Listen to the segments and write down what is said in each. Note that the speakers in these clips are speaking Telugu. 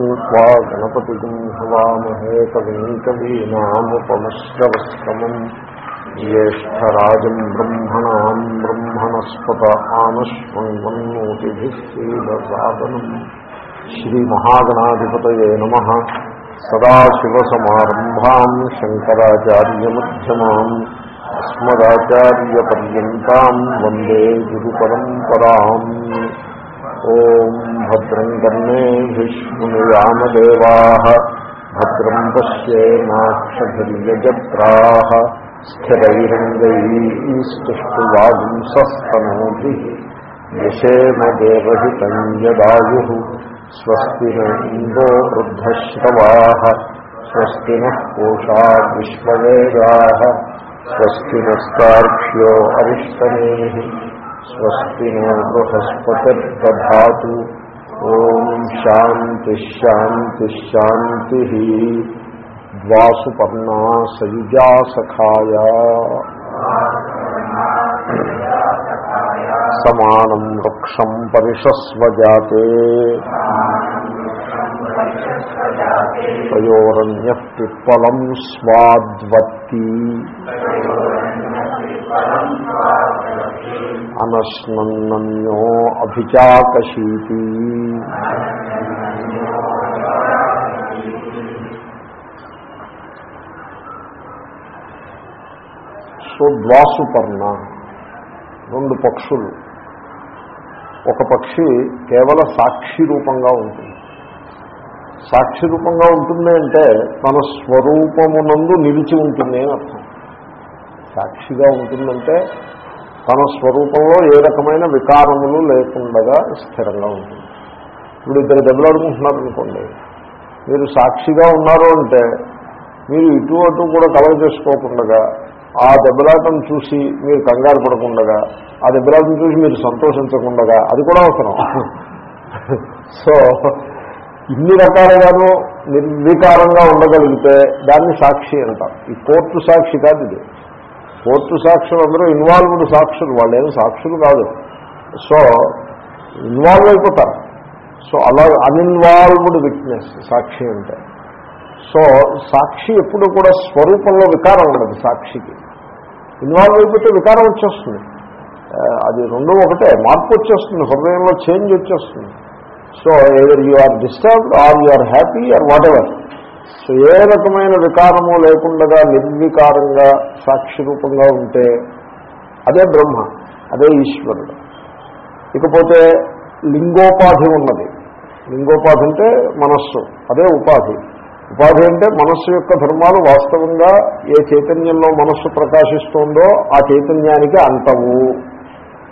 त्वा गणपतिगुं हवामहे कविम् कवीनामुपमश्रवस्तमम् ज्येष्ठराजम् ब्रह्मणाम् ब्रह्मणस्पत आनश्वन्वन्नोतिभिः श्रीलसादनम् श्रीमहागणाधिपतये नमः सदाशिवसमारम्भाम् शङ्कराचार्यमध्यमाम् अस्मदाचार्यपर्यन्ताम् वन्दे गुरुपरम्पराम् ॐ भद्रम् कर्णे विष्णुयामदेवाः भद्रम् पश्येमाक्षभिर्यजत्राः स्थिरैरङ्गैस्तुष्टुवागुंसस्तनोभिः यशेम देवहितम् यदायुः स्वस्ति न इन्दो वृद्धश्रवाः स्वस्ति नः पूषा विश्ववेदाः स्वस्ति नस्तार्क्ष्यो अरिष्टनेः स्वस्ति नो बृहस्पतिर्दधातु ఓం శాంతి శాంతి శాంతి ద్వాసుపర్ణా సయుజా సఖాయ సమానం వృక్షం పరిషస్వజాతే తయోరణ్య పిప్పలం స్వాద్వత్తి అనశ్నన్నో అభిచాకశీతి సో ద్వాసుపర్ణ రెండు పక్షులు. ఒక పక్షి కేవల సాక్షి రూపంగా ఉంటుంది. సాక్షి రూపంగా ఉంటుంది అంటే తన స్వరూపమునందు నిలిచి ఉంటుంది అని అర్థం. సాక్షిగా ఉంటుందంటే తన స్వరూపంలో ఏ రకమైన వికారములు లేకుండా స్థిరంగా ఉంటుంది. ఇప్పుడు ఇద్దరు దెబ్బలాడుకుంటున్నారు అనుకోండి మీరు సాక్షిగా ఉన్నారు అంటే మీరు ఇటు అటు కూడా కవర్ చేసుకోకుండా ఆ దెబ్బలాటం చూసి మీరు కంగారు పడకుండా ఆ దెబ్బలాటం చూసి మీరు సంతోషించకుండా అది కూడా అవసరం. సో ఇన్ని రకాలుగాను నిర్వికారంగా ఉండగలిగితే దాన్ని సాక్షి అంటారు ఈ కోర్టు సాక్షి కాదు ఇది. కోర్టు సాక్షులు అందరూ ఇన్వాల్వ్డ్ సాక్షులు వాళ్ళు సాక్షులు కాదు. సో ఇన్వాల్వ్ అయిపోతారు. సో అలా అన్ఇన్వాల్వ్డ్ విట్నెస్ సాక్షి అంటే. సో సాక్షి ఎప్పుడు కూడా స్వరూపంలో వికారం ఉండదు సాక్షికి. ఇన్వాల్వ్ అయిపోతే వికారం వచ్చేస్తుంది. అది రెండో ఒకటే మార్పు వచ్చేస్తుంది హృదయంలో చేంజ్ వచ్చేస్తుంది. So ever you are disturbed or you are happy or whatever so ఏ రకమైన వికారము లేకుండా నిర్వికారంగా సాక్షి రూపంగా ఉంటే అదే బ్రహ్మ అదే ఈశ్వరుడు. ఇకపోతే లింగోపాధి ఉన్నది. లింగోపాధి అంటే మనస్సు అదే ఉపాధి. ఉపాధి అంటే మనస్సు యొక్క ధర్మాలు వాస్తవంగా ఏ చైతన్యంలో మనస్సు ప్రకాశిస్తోందో ఆ చైతన్యానికి అంటవు.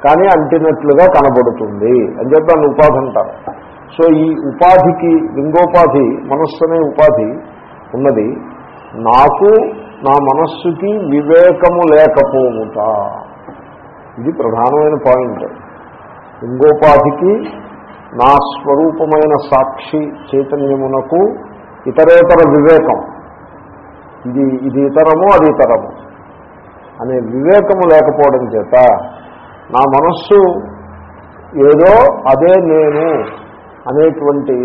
కానీ అంటినట్లుగా కనబడుతుంది. అని చెప్పి దాన్ని ఉపాధి అంటారు. సో ఈ ఉపాధికి లింగోపాధి మనస్సు అనే ఉపాధి ఉన్నది. నాకు నా మనస్సుకి వివేకము లేకపోవుట. ఇది ప్రధానమైన పాయింట్. లింగోపాధికి నా స్వరూపమైన సాక్షి చైతన్యమునకు ఇతరేతర వివేకం. ఇది ఇది ఇతరము అది ఇతరము. అనే వివేకము లేకపోవడం చేత నా మనస్సు ఏదో అదే నేను. అనేటువంటి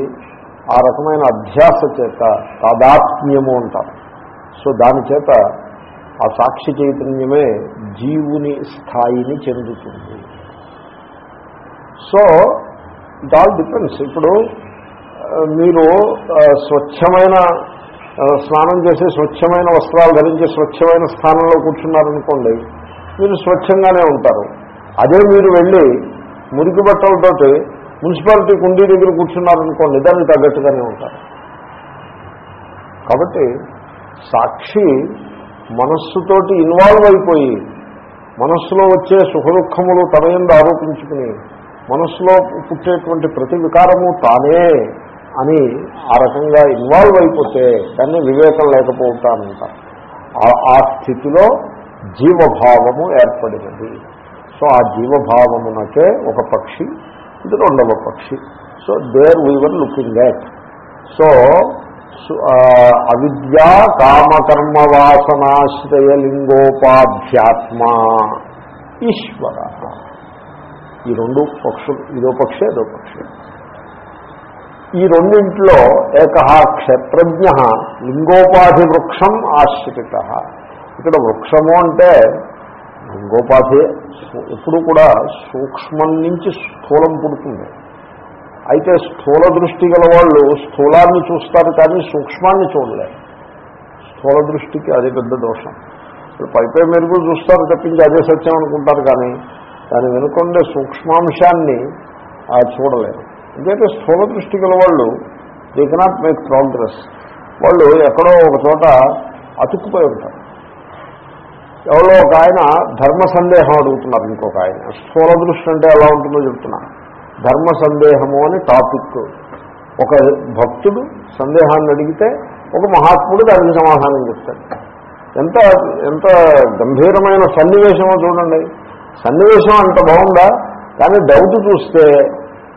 ఆ రకమైన అధ్యాస చేత తాదాత్మ్యము అంటారు. సో దాని చేత ఆ సాక్షి చైతన్యమే జీవుని స్థాయిని చెందుతుంది. So it all depends. ఇప్పుడు మీరు స్వచ్ఛమైన స్నానం చేసి స్వచ్ఛమైన వస్త్రాలు ధరించి స్వచ్ఛమైన స్థానంలో కూర్చున్నారనుకోండి మీరు స్వచ్ఛంగానే ఉంటారు. అదే మీరు వెళ్ళి మురికి బట్టలతోటి మున్సిపాలిటీ కుండీ దగ్గర కూర్చున్నారనుకోండి దానికి తగ్గట్టుగానే ఉంటారు. కాబట్టి సాక్షి మనస్సుతోటి ఇన్వాల్వ్ అయిపోయి మనస్సులో వచ్చే సుఖదుఖములు తన ఎందు ఆరోపించుకుని మనస్సులో పుట్టేటువంటి ప్రతి వికారము తానే అని ఆ రకంగా ఇన్వాల్వ్ అయిపోతే దాన్ని వివేకం లేకపోతానంట ఆ స్థితిలో జీవభావము ఏర్పడినది. సో ఆ జీవభావమునకే ఒక పక్షి ఇది రెండవ పక్షి. So there we were looking at so అవిద్యా కామకర్మ వాసనాశ్రయలింగోపాధ్యాత్మ ఈశ్వర. ఈ రెండు పక్షులు ఇదో పక్షి ఏదో పక్షి. ఈ రెండింట్లో ఏక క్షత్రజ్ఞ లింగోపాధి వృక్షం ఆశ్రిత. ఇక్కడ వృక్షము అంటే లింగోపాధి ఎప్పుడు కూడా సూక్ష్మం నుంచి స్థూలం పుడుతుంది. అయితే స్థూల దృష్టి గల వాళ్ళు స్థూలాన్ని చూస్తారు కానీ సూక్ష్మాన్ని చూడలేరు స్థూల దృష్టికి అది పెద్ద దోషం. ఇప్పుడు మెరుగు చూస్తారు తప్పించి అదే సత్యం అనుకుంటారు కానీ దాని వెనుకొండే సూక్ష్మాంశాన్ని చూడలేరు. ఎందుకంటే స్థూల దృష్టి గల వాళ్ళు దే కెనాట్ మేక్ ప్రోగ్రెస్ వాళ్ళు ఎక్కడో ఒక చోట అతుక్కుపోయి ఉంటారు. ఎవరో ఒక ఆయన ధర్మ సందేహం అడుగుతున్నారు ఇంకొక ఆయన. స్థూల దృష్టి అంటే ఎలా ఉంటుందో చెప్తున్నా. ధర్మ సందేహము అని టాపిక్. ఒక భక్తుడు సందేహాన్ని అడిగితే ఒక మహాత్ముడు దానికి సమాధానం చెప్తాడు. ఎంత ఎంత గంభీరమైన సన్నివేశమో చూడండి. సన్నివేశం అంత బాగుందా? కానీ డౌట్ చూస్తే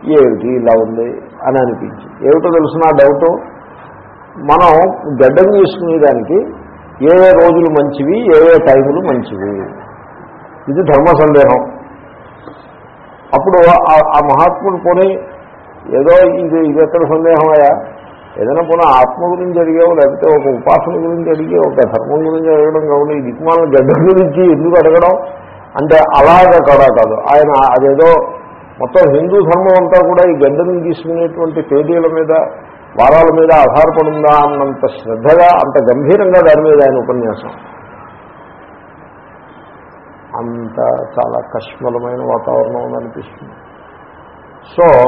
ఏమిటి ఇలా ఉంది అని అనిపించింది. ఏమిటో తెలిసిన డౌట్? మనం గడ్డం తీసుకునేదానికి ఏ ఏ రోజులు మంచివి ఏ ఏ టైములు మంచివి. ఇది ధర్మ సందేహం. అప్పుడు ఆ- ఆ మహాత్ముడు పోనీ ఏదో ఇది ఇది ఎక్కడ సందేహం అయ్యా? ఏదైనా పోనీ ఆత్మ గురించి అడిగావు లేకపోతే ఒక ఉపాసన గురించి అడిగి ఒక ధర్మం గురించి అడగడం కావాలి ఈ దిక్మాల గడ్డ గురించి ఎందుకు అడగడం? అంటే అలాగ కాదా కాదు. ఆయన అదేదో మొత్తం హిందూ ధర్మం అంతా కూడా ఈ గడ్డను తీసుకునేటువంటి తేదీల మీద వారాల మీద ఆధారపడిందా అన్నంత శ్రద్ధగా అంత గంభీరంగా దాని మీద ఆయన ఉపన్యాసం. అంత చాలా కష్మలమైన వాతావరణం ఉందనిపిస్తుంది. అనిపిస్తుంది సో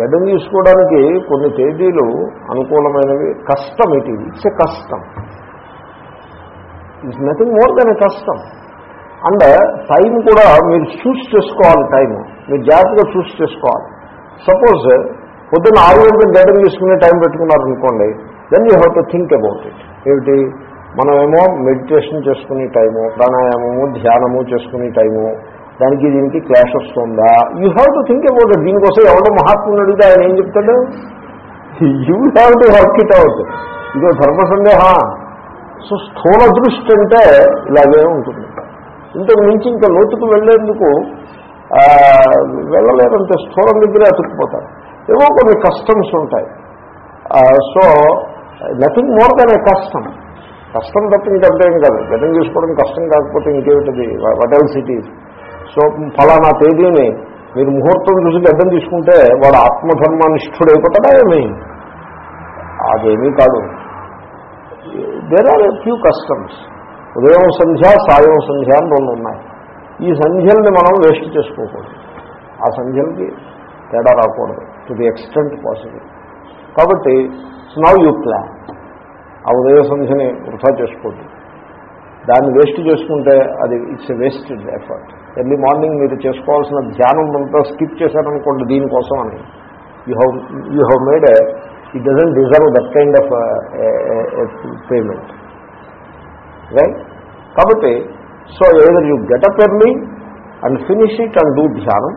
గడ్డం తీసుకోవడానికి కొన్ని తేదీలు అనుకూలమైనవి. కష్టం ఇది. ఇట్స్ ఎ కష్టం. It's nothing more than a కష్టం. అండ్ టైం కూడా మీరు చూస్ చేసుకోవాలి టైం మీరు జాగ్రత్తగా చూస్ చేసుకోవాలి. సపోజ్ పొద్దున్న ఆరు గంటలకు గడ్డం తీసుకునే టైం పెట్టుకున్నారు అనుకోండి then you have to think about it ఏమిటి? మనమేమో మెడిటేషన్ చేసుకునే టైము ప్రాణాయామము ధ్యానము చేసుకునే టైము దానికి దీనికి క్లాష్ వస్తుందా? You have to think about it దీనికోసం ఎవడో మహాత్ముని అడిగితే ఆయన ఏం చెప్తాడు? You have to work it out ఇదో ధర్మ సందేహ. సో స్థూల దృష్టి అంటే ఇలాగే ఉంటుంది. ఇంతకు మించి ఇంకా లోతుకు వెళ్ళేందుకు ఆ, వెళ్ళలేదంటే స్థూలం దగ్గరే అతుక్కుపోతారు. ఏవో కొన్ని కస్టమ్స్ ఉంటాయి. So nothing more than a కష్టం కష్టం తప్ప ఇంకంతే కాదు. గతం చేసుకోవడం కష్టం కాకపోతే ఇంకేమిటది? వాట్ ఎల్స్ సో ఫలానా తేదీని మీరు ముహూర్తం చూసి గడ్డం తీసుకుంటే వాడు ఆత్మధర్మానిష్ఠుడైపోతాడా ఏమి? అదేమీ కాదు. దేర్ ఆర్ ఫ్యూ కస్టమ్స్ ఉదయం సంధ్య సాయం సంధ్య అని రెండు ఉన్నాయి. ఈ సంధ్యల్ని మనం వేస్ట్ చేసుకోకూడదు. ఆ సంధ్యలకి తేడా రాకూడదు. టు ది ఎక్స్టెంట్ పాసిబుల్ కాబట్టి నవ్ యూ ప్లాన్ ఆ ఉదయ సంధ్యని వృధా చేసుకోవద్దు దాన్ని వేస్ట్ చేసుకుంటే అది it's a wasted effort early morning మీరు చేసుకోవాల్సిన ధ్యానం అంతా స్కిప్ చేశారనుకోండి దీనికోసం అని. You have you have made it doesn't deserve that kind of payment right కాబట్టి so either you get up early and finish it and do ధ్యానం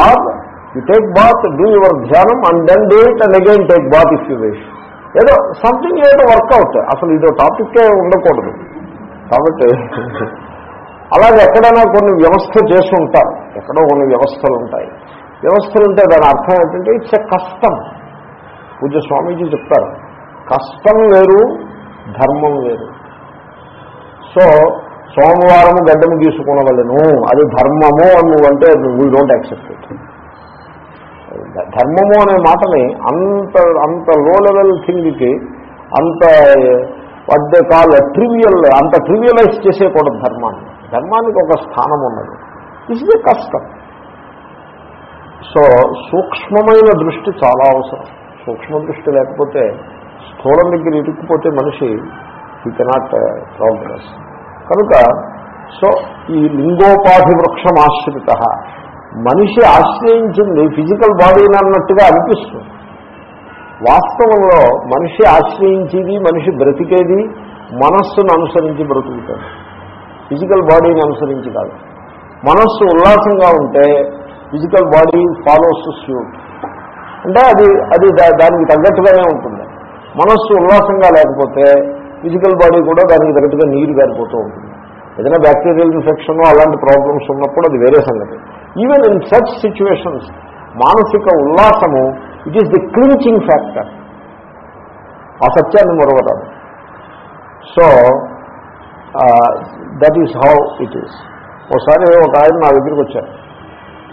or you take bath do your ధ్యానం and then do it and again take bath if you wish ఏదో సంథింగ్ ఏదో వర్కౌట్ అసలు ఇదో టాపిక్కే ఉండకూడదు. కాబట్టి అలాగే ఎక్కడైనా కొన్ని వ్యవస్థ చేసి ఉంటారు. ఎక్కడో కొన్ని వ్యవస్థలు ఉంటాయి. వ్యవస్థలు ఉంటే దాని అర్థం ఏంటంటే ఇట్స్ ఎ కష్టం పూజ స్వామీజీ చెప్తారు. కష్టం వేరు ధర్మం వేరు. సో సోమవారం గడ్డము తీసుకునవలను. అది ధర్మము అని నువ్వంటే వీ డోంట్ యాక్సెప్ట్ ధర్మము అనే మాటని అంత అంత లో లెవెల్ థింగ్కి అంత వద్ద కాల్ ట్రివియల్ అంత ట్రివియలైజ్ చేసేయకూడదు ధర్మాన్ని. ధర్మానికి ఒక స్థానం ఉన్నది. ఇస్ ది కష్టం సో సూక్ష్మమైన దృష్టి చాలా అవసరం. సూక్ష్మ దృష్టి లేకపోతే స్థూలం దగ్గర ఇరుక్కుపోతే మనిషి uh, ఈ కెనాట్ ప్రోగ్రెస్ కనుక సో ఈ లింగోపాధి వృక్షం ఆశ్రిత. మనిషి ఆశ్రయించింది ఫిజికల్ బాడీని అన్నట్టుగా అనిపిస్తుంది. వాస్తవంలో మనిషి ఆశ్రయించేది మనిషి బ్రతికేది మనస్సును అనుసరించి బ్రతుకుతాడు. ఫిజికల్ బాడీని అనుసరించి కాదు. మనస్సు ఉల్లాసంగా ఉంటే ఫిజికల్ బాడీ ఫాలోస్ స్యూట్ అంటే అది అది దా- దానికి తగ్గట్టుగానే ఉంటుంది. మనస్సు ఉల్లాసంగా లేకపోతే ఫిజికల్ బాడీ కూడా దానికి తగ్గట్టుగా నీరు గారిపోతూ ఉంటుంది. ఏదైనా బ్యాక్టీరియల్ ఇన్ఫెక్షన్ అలాంటి ప్రాబ్లమ్స్ ఉన్నప్పుడు అది వేరే సంగతి. ఈవెన్ ఇన్ సచ్ సిచ్యువేషన్స్ మానసిక ఉల్లాసము it is the clinching factor ఆ సత్యాన్ని మరొకరాదు so that is how it is ఒకసారి ఒక ఆయన నా దగ్గరికి వచ్చారు.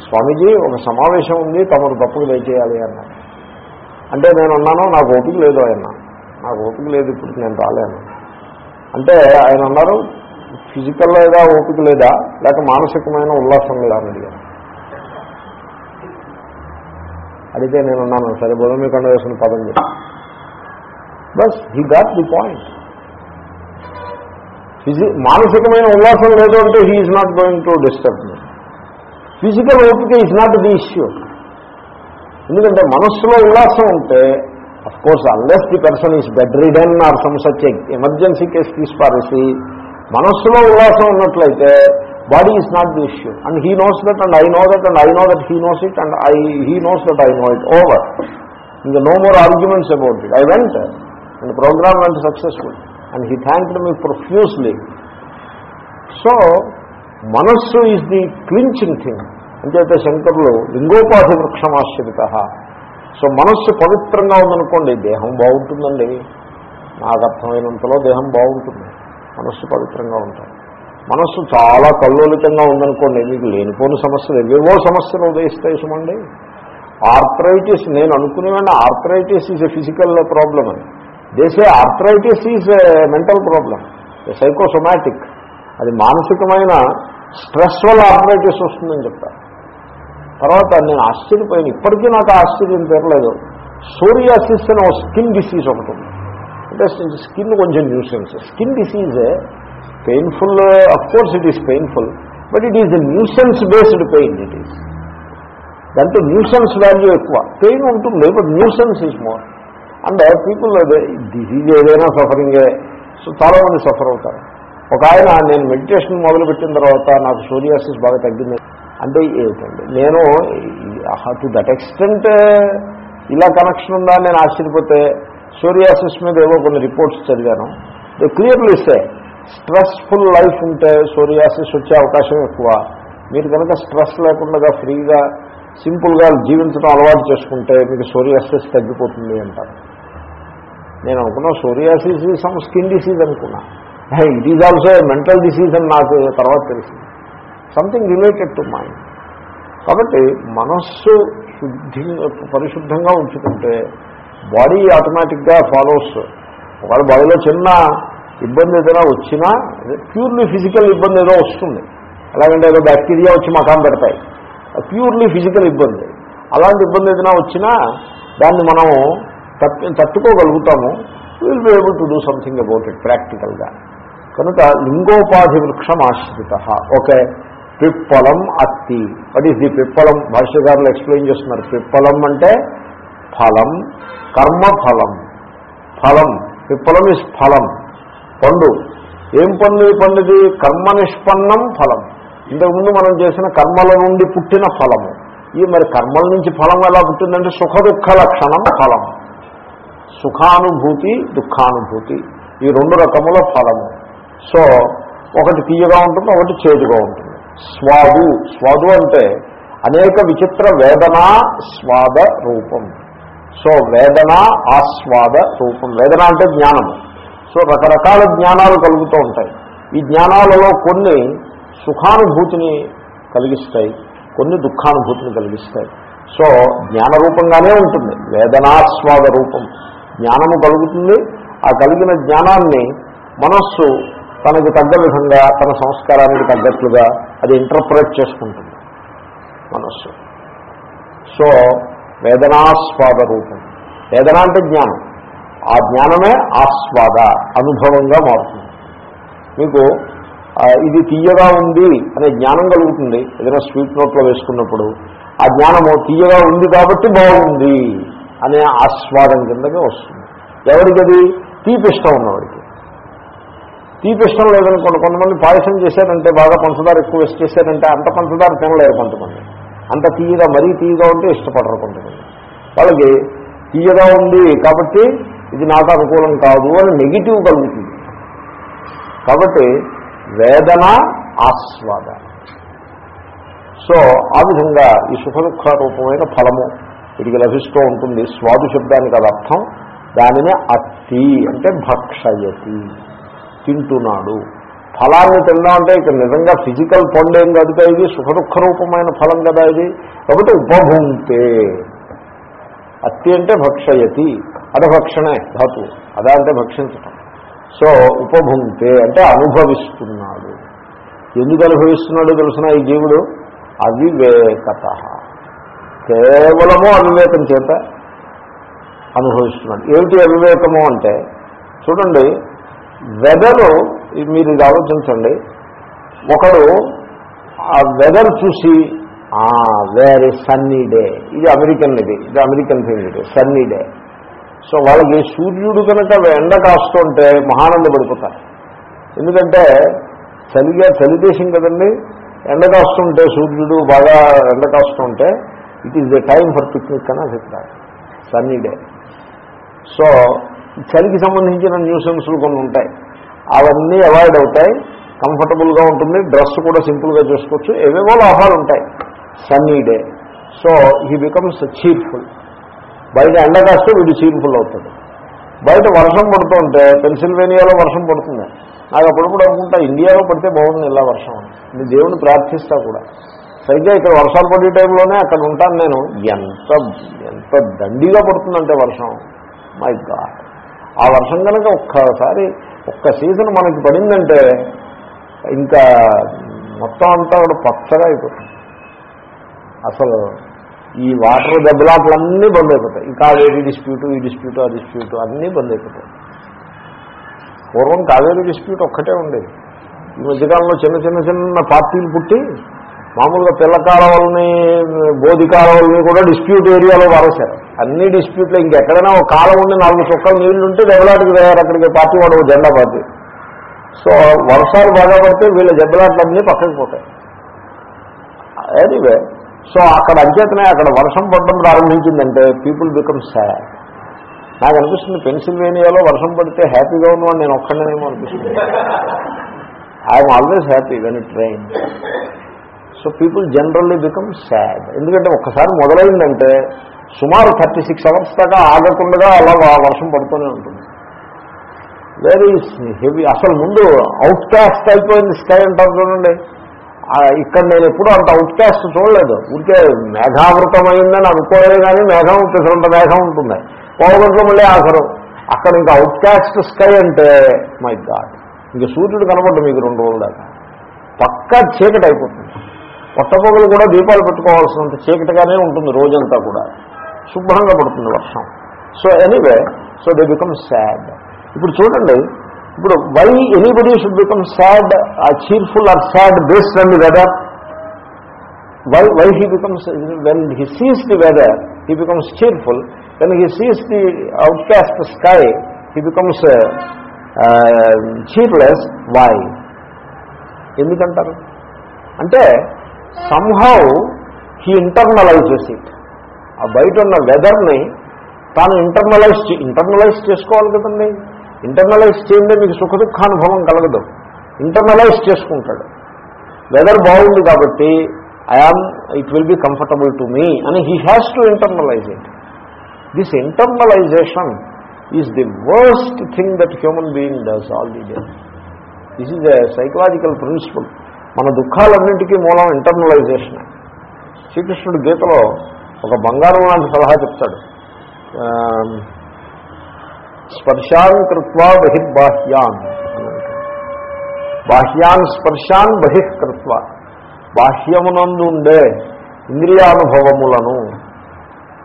స్వామీజీ ఒక సమావేశం ఉంది తమరు తప్పుకు దయచేయాలి అన్నారు. అంటే నేను అన్నాను నాకు ఓపిక లేదు ఆయన. నాకు ఓపిక లేదు ఇప్పుడు నేను రాలేను. అంటే ఆయన అన్నారు ఫిజికల్ లేదా ఓపిక లేదా? లేక మానసికమైన ఉల్లాసం లేదా అని అడిగాను అడిగితే నేను ఉన్నాను సరే బుధమికండ వేసిన పదం చెప్పి బస్ హీ గాట్ ది పాయింట్ ఫిజి మానసికమైన ఉల్లాసం లేదు అంటే he is not going to disturb me physical ఓపిక ఈజ్ నాట్ ది ఇష్యూ ఎందుకంటే మనస్సులో ఉల్లాసం ఉంటే of course unless the person is bedridden or some such emergency case తీసి పారేసి మనస్సులో ఉల్లాసం ఉన్నట్లయితే body is not the issue and he knows that and I know that and I know that he knows it and I he knows that I know it over ఇంకా no more arguments about it I went and program went successful and he thanked me profusely so మనస్సు ఈజ్ ది క్లించింగ్ థింగ్ అంచేతే శంకరులు లింగోపాధి వృక్షమాశ్రిత సో మనస్సు పవిత్రంగా ఉందనుకోండి దేహం బాగుంటుందండి నాకు అర్థమైనంతలో దేహం బాగుంటుంది. మనస్సు పవిత్రంగా ఉంటుంది. మనస్సు చాలా కల్లోలితంగా ఉందనుకోండి. మీకు లేనిపోని సమస్యలు ఎవేవో సమస్యలు ఉదయిస్తాయి సుమండి. ఆర్థరైటిస్ నేను అనుకునేవాడిని arthritis is a physical problem అని. దేశే arthritis is a mental problem psychosomatic అది మానసికమైన స్ట్రెస్ వల్ల ఆర్థరైటిస్ వస్తుందని చెప్తారు. తర్వాత నేను ఆశ్చర్యపోయాను. ఇప్పటికీ నాకు ఆశ్చర్యం తీరలేదు. సోరియాసిస్ అనే ఒక స్కిన్ డిసీజ్ ఒకటి ఉంది. అంటే స్కిన్ కొంచెం nuisance skin డిసీజే painful of course it is painful but it is nuisance based pain it is దాంట్లో న్యూసెన్స్ వాల్యూ ఎక్కువ. పెయిన్ ఉంటుంది but nuisance is more and people disease ఏదైనా సఫరింగే సో చాలామంది సఫర్ అవుతారు. ఒక ఆయన నేను మెడిటేషన్ మొదలుపెట్టిన తర్వాత నాకు సోరియాసిస్ బాగా తగ్గింది. అంటే ఏమిటండి నేను టు దట్ ఎక్స్టెంట్ ఇలా కనెక్షన్ ఉందా నేను ఆశ్చర్యపోతే సోరియాసిస్ మీద ఏవో కొన్ని రిపోర్ట్స్ చదివాను. They clearly say stressful life ఉంటే సోరియాసిస్ వచ్చే అవకాశం ఎక్కువ. మీరు కనుక స్ట్రెస్ లేకుండా ఫ్రీగా సింపుల్గా జీవించడం అలవాటు చేసుకుంటే మీకు సోరియాసిస్ తగ్గిపోతుంది అంటారు. నేను అనుకున్నా సోరియాసిస్ సమ్ స్కిన్ డిసీజ్ అనుకున్నా. It is also mental disease అని నాకు తర్వాత తెలిసింది. Something related to mind. కాబట్టి మనస్సు శుద్ధి పరిశుద్ధంగా ఉంచుకుంటే బాడీ ఆటోమేటిక్గా ఫాలోస్. ఒకవేళ బాడీలో చిన్న ఇబ్బంది ఏదైనా వచ్చినా ప్యూర్లీ ఫిజికల్ ఇబ్బంది ఏదో వస్తుంది. ఎలాగంటే ఏదో బ్యాక్టీరియా వచ్చి మకాం పెడతాయి. ప్యూర్లీ ఫిజికల్ ఇబ్బంది. అలాంటి ఇబ్బంది ఏదైనా వచ్చినా దాన్ని మనం తప్పి తట్టుకోగలుగుతాము. Will be able to do something about it ప్రాక్టికల్గా కనుక లింగోపాధి వృక్షం ఆశ్రిత. ఓకే. పిప్పలం అత్తి. వాట్ ఈస్ ది పిప్పలం? భాష్యకారులు ఎక్స్ప్లెయిన్ చేస్తున్నారు. పిప్పలం అంటే ఫలం. కర్మ ఫలం. ఫలం పిప్పలం ఇస్ ఫలం. పండు. ఏం పండు ఈ పండుది? కర్మ నిష్పన్నం ఫలం. ఇంతకుముందు మనం చేసిన కర్మల నుండి పుట్టిన ఫలము. ఈ మరి కర్మల నుంచి ఫలం ఎలా పుట్టిందంటే సుఖ దుఃఖ లక్షణం ఫలం. సుఖానుభూతి దుఃఖానుభూతి. ఈ రెండు రకముల ఫలము. సో ఒకటి తీయగా ఉంటుంది ఒకటి చేదుగా ఉంటుంది. స్వాదు. స్వాదు అంటే అనేక విచిత్ర వేదనా స్వాద రూపం. సో వేదన ఆస్వాద రూపం. వేదన అంటే జ్ఞానము. సో రకరకాల జ్ఞానాలు కలుగుతూ ఉంటాయి. ఈ జ్ఞానాలలో కొన్ని సుఖానుభూతిని కలిగిస్తాయి కొన్ని దుఃఖానుభూతిని కలిగిస్తాయి. సో జ్ఞాన రూపంగానే ఉంటుంది వేదనాస్వాద రూపం. జ్ఞానము కలుగుతుంది ఆ కలిగిన జ్ఞానాన్ని మనస్సు తనకు తగ్గ విధంగా తన సంస్కారానికి తగ్గట్లుగా అది ఇంటర్ప్రెట్ చేసుకుంటుంది మనస్సు. సో వేదనాస్వాద రూపం. వేదన అంటే జ్ఞానం. ఆ జ్ఞానమే ఆస్వాద అనుభవంగా మారుతుంది. మీకు ఇది తీయగా ఉంది అనే జ్ఞానం కలుగుతుంది. ఏదైనా స్వీట్ నోట్లో వేసుకున్నప్పుడు ఆ జ్ఞానము తీయగా ఉంది కాబట్టి బాగుంది అనే ఆస్వాదం కిందకే వస్తుంది. ఎవరికి అది? తీపి ఇష్టం ఉన్నవాడికి. తీపి ఇష్టం లేదనుకోండి కొంతమంది పాయసం చేశారంటే బాగా పంచదార ఎక్కువ వేసి చేశారంటే అంత పంచదార తినలేరు కొంతమంది. అంత తీయగా మరీ తీయగా ఉంటే ఇష్టపడరు కొంతమంది. వాళ్ళకి తీయగా ఉంది కాబట్టి ఇది నాకు అనుకూలం కాదు అని నెగిటివ్ కలుగుతుంది. కాబట్టి వేదన ఆస్వాద. సో ఆ విధంగా ఈ సుఖ దుఃఖ రూపమైన ఫలము వీటికి లభిస్తూ ఉంటుంది. స్వాదు శబ్దానికి అది అర్థం. దానినే అత్తి అంటే భక్షయతి. తింటున్నాడు. ఫలాన్ని తిందాం అంటే ఇక నిజంగా ఫిజికల్ పండేం కాదు కదా ఇది. సుఖదుఖ రూపమైన ఫలం కదా ఇది. కాబట్టి ఉపభుంతే. అత్తి అంటే భక్షయతి అడభక్షణే ధాతు అదా అంటే భక్షించటం. సో ఉపభుంతే అంటే అనుభవిస్తున్నాడు. ఎందుకు అనుభవిస్తున్నాడో తెలిసిన ఈ జీవుడు? అవివేకత. కేవలము అవివేకం చేత అనుభవిస్తున్నాడు. ఏమిటి అవివేకము అంటే? చూడండి వెదరు మీరు ఇది ఆలోచించండి. ఒకడు ఆ వెదర్ చూసి వేరే సన్నీ డే ఇది అమెరికన్ ఇది. ఇది అమెరికన్ థింగ్ ఇది సన్నీ డే సో వాళ్ళకి సూర్యుడు కనుక ఎండ కాస్తుంటే మహానందపడిపోతారు ఎందుకంటే చలిగా చలి దేశం కదండి. ఎండ కాస్తుంటే సూర్యుడు బాగా ఎండ కాస్తుంటే it is the time for picnic అని అభిప్రాయం. సన్నీ డే సో చలికి సంబంధించిన న్యూసెన్స్లు కొన్ని ఉంటాయి. అవన్నీ అవాయిడ్ అవుతాయి. కంఫర్టబుల్గా ఉంటుంది. డ్రెస్ కూడా సింపుల్గా చేసుకోవచ్చు. ఏవేవో లాభాలు ఉంటాయి. Sunny day so he becomes cheerful బయట ఎండ కాస్తే వీడు చీర్ఫుల్ అవుతాడు. బయట వర్షం పడుతుంటే పెన్సిల్వేనియాలో వర్షం పడుతుంది. నాకు అప్పుడప్పుడు అనుకుంటా ఇండియాలో పడితే బాగుంది ఇలా వర్షం నేను దేవుని ప్రార్థిస్తా కూడా. సరిగ్గా ఇక్కడ వర్షాలు పడే టైంలోనే అక్కడ ఉంటాను నేను. ఎంత ఎంత దండిగా పడుతుందంటే వర్షం. మై గాడ్ ఆ వర్షం కనుక ఒక్కసారి ఒక్క సీజన్ మనకి పడిందంటే ఇంకా మొత్తం అంతా కూడా పచ్చగా అయిపోతుంది అసలు ఈ వాటర్ దెబ్బలాట్లన్నీ బంద్ అయిపోతాయి. ఈ కావేరీ డిస్ప్యూటు ఈ డిస్ప్యూటు ఆ డిస్ప్యూటు అన్నీ బంద్ అయిపోతాయి. పూర్వం కావేరీ డిస్ప్యూట్ ఒక్కటే ఉండేది. ఈ మధ్యకాలంలో చిన్న చిన్న చిన్న పార్టీలు పుట్టి మామూలుగా పిల్ల కాలువల్ని బోధి కాలువల్ని కూడా డిస్ప్యూట్ ఏరియాలో వారేశారు. అన్ని డిస్ప్యూట్లు. ఇంకెక్కడైనా ఒక కాలం ఉండి నాలుగు చుక్కలు నీళ్ళు ఉంటే దెబ్బలాటకి తయారు అక్కడికి పార్టీ వాడు జెండా పార్టీ. సో వర్షాలు బాగా పడితే వీళ్ళ దెబ్బలాట్లన్నీ పక్కకి పోతాయి. ఎనీవే సో అక్కడ అంచేతనే అక్కడ వర్షం పడడం ప్రారంభించిందంటే పీపుల్ బికమ్ సాడ్. నాకు అనిపిస్తుంది పెన్సిల్వేనియాలో వర్షం పడితే హ్యాపీగా ఉన్నవాడు నేను ఒక్కడనేమో అనిపిస్తుంది. I'm always happy when it train so people generally become sad. ఎందుకంటే ఒక్కసారి మొదలైందంటే సుమారు థర్టీ సిక్స్ అవర్స్ దాకా ఆగకుండా అలా వర్షం పడుతూనే ఉంటుంది. వెరీ హెవీ అసలు ముందు అవుట్ కాస్ట్ అయిపోయింది స్కై అంటారు చూడండి. ఇక్కడ నేను ఎప్పుడు అంత అవుట్కాస్ట్ చూడలేదు. ఊరికే మేఘావృతమైందని అనుకోలేదు కానీ మేఘం పిసరంత మేఘం ఉంటుంది. పోగొట్లో మళ్ళీ ఆఖరు. అక్కడ ఇంకా అవుట్కాస్ట్ స్కై అంటే మై గాడ్ ఇంక సూర్యుడు కనబడ్డు మీకు రెండు రోజుల దాకా పక్కా చీకటి అయిపోతుంది. పొట్టపొగలు కూడా దీపాలు పెట్టుకోవాల్సినంత చీకటిగానే ఉంటుంది రోజంతా కూడా. శుభ్రంగా పడుతుంది వర్షం. So anyway so they become sad ఇప్పుడు చూడండి ఇప్పుడు why anybody should become sad cheerful or sad based on the weather why why he becomes when he sees the weather he becomes cheerful when he sees the outcast sky he becomes cheerless why ఎందుకంటారు? అంటే సంహౌ హీ ఇంటర్నలైజెస్ ఇట్ ఆ బయట ఉన్న వెదర్ని తాను ఇంటర్నలైజ్ ఇంటర్నలైజ్ చేసుకోవాలి కదండి. ఇంటర్నలైజ్ చేయండి మీకు సుఖ దుఃఖానుభవం కలగదు. ఇంటర్నలైజ్ చేసుకుంటాడు. వెదర్ బాగుంది కాబట్టి I am it will be comfortable to me అని he has to internalize it this internalization is the worst thing that human being does all the day this is a psychological principle మన దుఃఖాలన్నింటికీ మూలం ఇంటర్నలైజేషన్ శ్రీకృష్ణుడు గీతలో ఒక బంగారం లాంటి సలహా చెప్తాడు. స్పర్శాన్ కృత్వా బహిర్బాహ్యాన్ బాహ్యాన్ స్పర్శాన్ బహిష్కృత్వ బాహ్యమునందుండే ఇంద్రియానుభవములను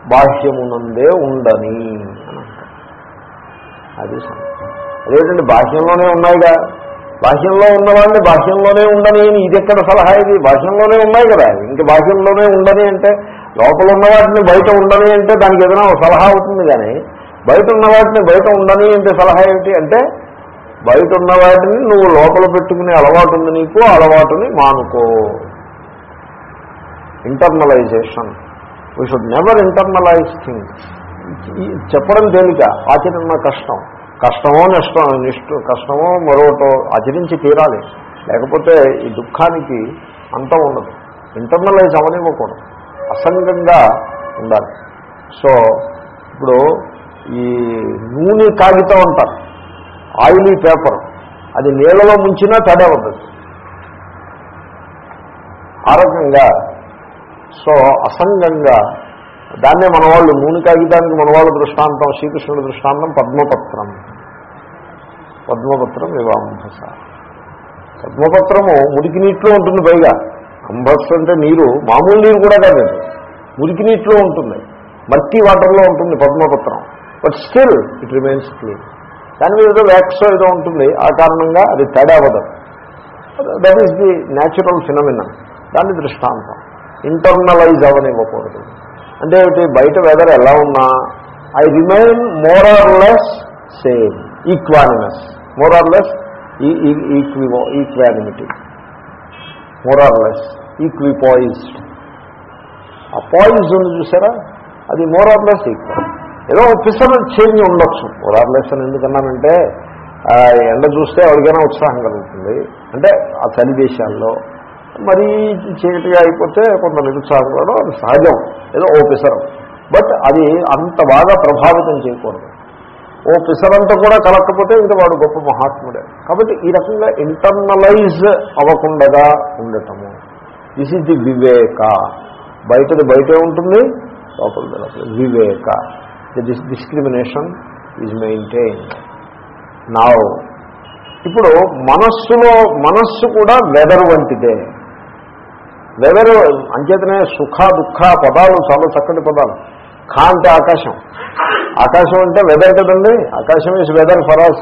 బాహ్యమునందే ఉండని అది అదేంటండి బాహ్యంలోనే ఉన్నాయిగా. బాహ్యంలో ఉన్నవాడిని బాహ్యంలోనే ఉండని అని ఇది ఎక్కడ సలహా ఇది? బాహ్యంలోనే ఉన్నాయి కదా. ఇంక బాహ్యంలోనే ఉండని అంటే లోపల ఉన్నవాటిని బయట ఉండని అంటే దానికి ఏదైనా సలహా అవుతుంది కానీ బయట ఉన్న వాటిని బయట ఉండని అంటే సలహా ఏమిటి అంటే బయట ఉన్న వాటిని నువ్వు లోపల పెట్టుకునే అలవాటు ఉంది నీకు అలవాటుని మానుకో. Internalization we should never internalize thing చెప్పడం తేలిక ఆచరణ కష్టం. కష్టమో నష్టం నిష్ట కష్టమో మరోటో ఆచరించి తీరాలి. లేకపోతే ఈ దుఃఖానికి అంతం ఉండదు. ఇంటర్నలైజ్ అవనివ్వకూడదు. అసంగంగా ఉండాలి. సో ఇప్పుడు ఈ నూనె కాగితం అంటారు. Oily paper. అది నీళ్ళలో ముంచినా తడే ఉంటుంది ఆ రకంగా సో అసంగంగా దాన్నే మన వాళ్ళు నూనె కాగితానికి మన వాళ్ళ దృష్టాంతం శ్రీకృష్ణుడి దృష్టాంతం పద్మపత్రం. పద్మపత్రం వివాంభస పద్మపత్రము మురికి నీటిలో ఉంటుంది పైగా. అంబస్ అంటే నీరు మామూలు నీరు కూడా కాదండి. మురికి నీటిలో ఉంటుంది. మట్టి వాటర్లో ఉంటుంది పద్మపత్రం. But still it remains clean. దాని మీద ఏదో వ్యాక్స్ ఏదో ఉంటుంది ఆ కారణంగా అది తేడా అవ్వదు that is the natural phenomena దాని దృష్టాంతం. ఇంటర్నలైజ్ అవ్వనివ్వకూడదు అంటే ఏమిటి? బయట వెదర్ ఎలా ఉన్నా I remain more or less same equanimous more or less ఈక్వివో equanimity more or less equipoised ఆ పాయిజ్ ఉంది చూసారా? అది మోర్ ఆర్ లెస్ ఈక్వల్ ఏదో పిసర్ చేంజ్ ఉండొచ్చు. మోర్ ఎందుకన్నానంటే ఎండ చూస్తే ఎవరికైనా ఉత్సాహం కలుగుతుంది. అంటే ఆ చలి దేశాల్లో మరీ చీకటిగా అయిపోతే కొంత నిరుత్సాహం కూడా అది సహజం. ఏదో ఓ పిసరం. బట్ అది అంత బాగా ప్రభావితం చేయకూడదు. ఓ పిసరంతా కూడా కలక్కపోతే ఇంకా వాడు గొప్ప మహాత్ముడే. కాబట్టి ఈ రకంగా ఇంటర్నలైజ్ అవ్వకుండా ఉండటము. దిస్ ఇస్ ది వివేక బయటది బయటే ఉంటుంది లోపల. వివేక దిస్ డిస్క్రిమినేషన్ ఈజ్ మెయింటైన్ నా ఇప్పుడు మనస్సులో మనస్సు కూడా వెదర్ వంటిదే. వెదర్ అంచేతనే సుఖ దుఃఖ పదాలు చాలా చక్కటి పదాలు. ఖా అంటే ఆకాశం. ఆకాశం అంటే వెదర్ కదండి? ఆకాశం ఇస్ వెదర్ ఫర్ అస్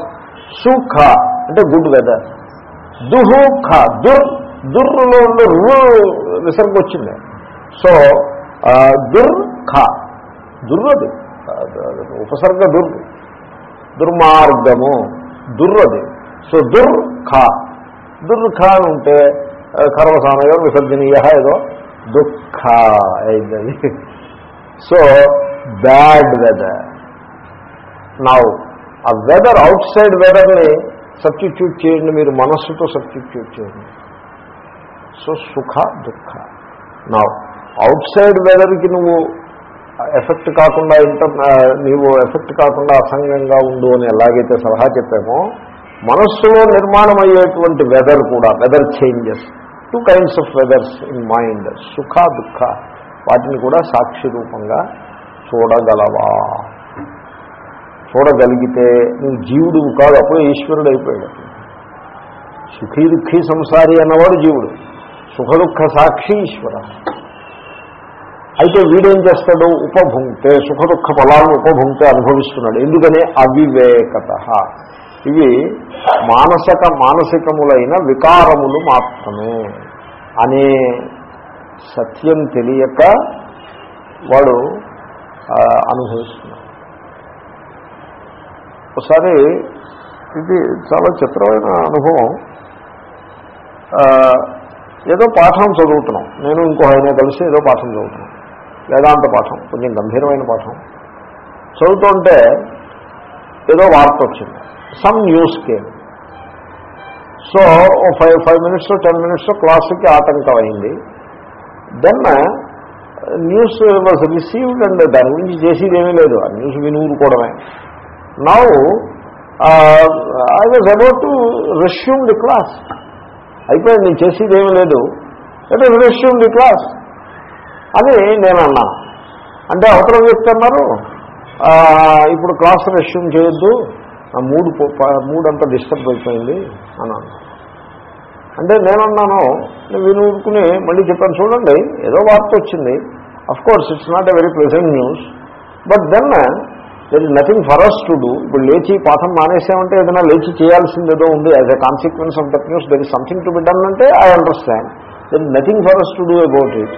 సుఖ అంటే గుడ్ వెదర్ దుహు ఖ దుర్ దుర్లో ఉండే రు విసర్గ వచ్చింది సో ఆ, దుర్ ఖ. దుర్రది. ఉపసర్గ దుర్ దుర్మార్గము దుర్రది సో దుర్ ఖ. దుర్ అని ఉంటే ఆ, కర్మసానయో విసర్జనీయ ఏదో దుఃఖ అయింది సో బ్యాడ్ వెదర్. నౌ ఆ వెదర్ అవుట్ సైడ్ వెదర్ని సబ్స్టిట్యూట్ చేయండి మీరు మనస్సుతో సబ్స్టిట్యూట్ చేయండి. సో సుఖ దుఃఖ. నా అవుట్ సైడ్ వెదర్కి నువ్వు ఎఫెక్ట్ కాకుండా ఇంటర్ నీవు ఎఫెక్ట్ కాకుండా అసంగంగా ఉండు అని ఎలాగైతే సలహా చెప్పామో మనస్సులో నిర్మాణం అయ్యేటువంటి వెదర్ కూడా weather changes two kinds of weathers in mind సుఖ దుఃఖ వాటిని కూడా సాక్షి రూపంగా చూడగలవా? చూడగలిగితే నువ్వు జీవుడు కాదు అప్పుడు ఈశ్వరుడు అయిపోయాడు. సుఖీ దుఃఖీ సంసారి అన్నవాడు జీవుడు. సుఖ దుఃఖ సాక్షి ఈశ్వర. అయితే వీడేం చేస్తాడు? ఉపభుంక్తే సుఖ దుఃఖ ఫలాలను ఉపభుంక్తే అనుభవిస్తున్నాడు. ఎందుకని? అవివేకత. ఇవి మానసిక మానసికములైన వికారములు మాత్రమే. అనే సత్యం తెలియక వాడు అనుభవిస్తున్నాడు. ఒకసారి ఇది చాలా చిత్రమైన అనుభవం. ఏదో పాఠం చదువుతున్నాం. నేను ఇంకో ఆయన కలిసి ఏదో పాఠం చదువుతున్నాం. వేదాంత పాఠం కొంచెం గంభీరమైన పాఠం. చదువుతుంటే ఏదో వార్త వచ్చింది. Some news came so oh five five minutes ten minutes క్లాసుకి ఆటంకం అయింది. Then news was received and దాని గురించి చేసేది ఏమీ లేదు. ఆ న్యూస్ విని ఊరుకోవడమే. Now I was about to resume the class అయిపోయింది నేను చేసేది ఏమీ లేదు. It is resume the class అని నేను అన్నాను అంటే అవతల వ్యక్తి అన్నారు ఇప్పుడు క్లాస్ రెస్యూమ్ చేయొద్దు ఆ మూడు మూడు అంతా డిస్టర్బ్ అయిపోయింది అన్నాను. అంటే నేనన్నాను నేను ఊరుకుని మళ్ళీ చెప్పాను చూడండి ఏదో వార్త వచ్చింది. Of course it's not a very pleasant news but then there is nothing for us to do ఇప్పుడు లేచి పాఠం మానేసామంటే ఏదైనా లేచి చేయాల్సింది ఏదో ఉంది. As a consequence of that news there is something to be done అంటే I understand there is nothing for us to do about it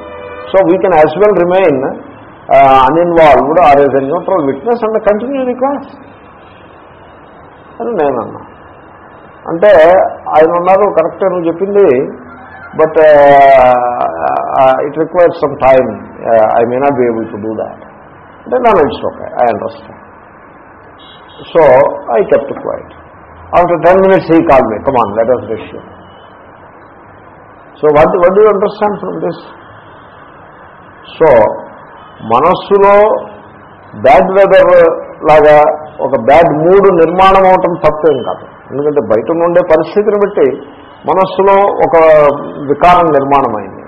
so we can as well remain uninvolved or as a neutral witness and continue the class అని నేను అంటే ఆయన ఉన్నారు కరెక్టే నువ్వు చెప్పింది but it requires some time I may not be able to do that అంటే నేను it's okay I understand so I kept quiet after ten minutes he call me come on let us resume so what would you understand from this so మనస్సులో బ్యాడ్ వెదర్ లాగా ఒక బ్యాడ్ మూడ్ నిర్మాణం అవటం తప్పేం కాదు. ఎందుకంటే బయట నుండే పరిస్థితిని బట్టి మనస్సులో ఒక వికారం నిర్మాణమైంది.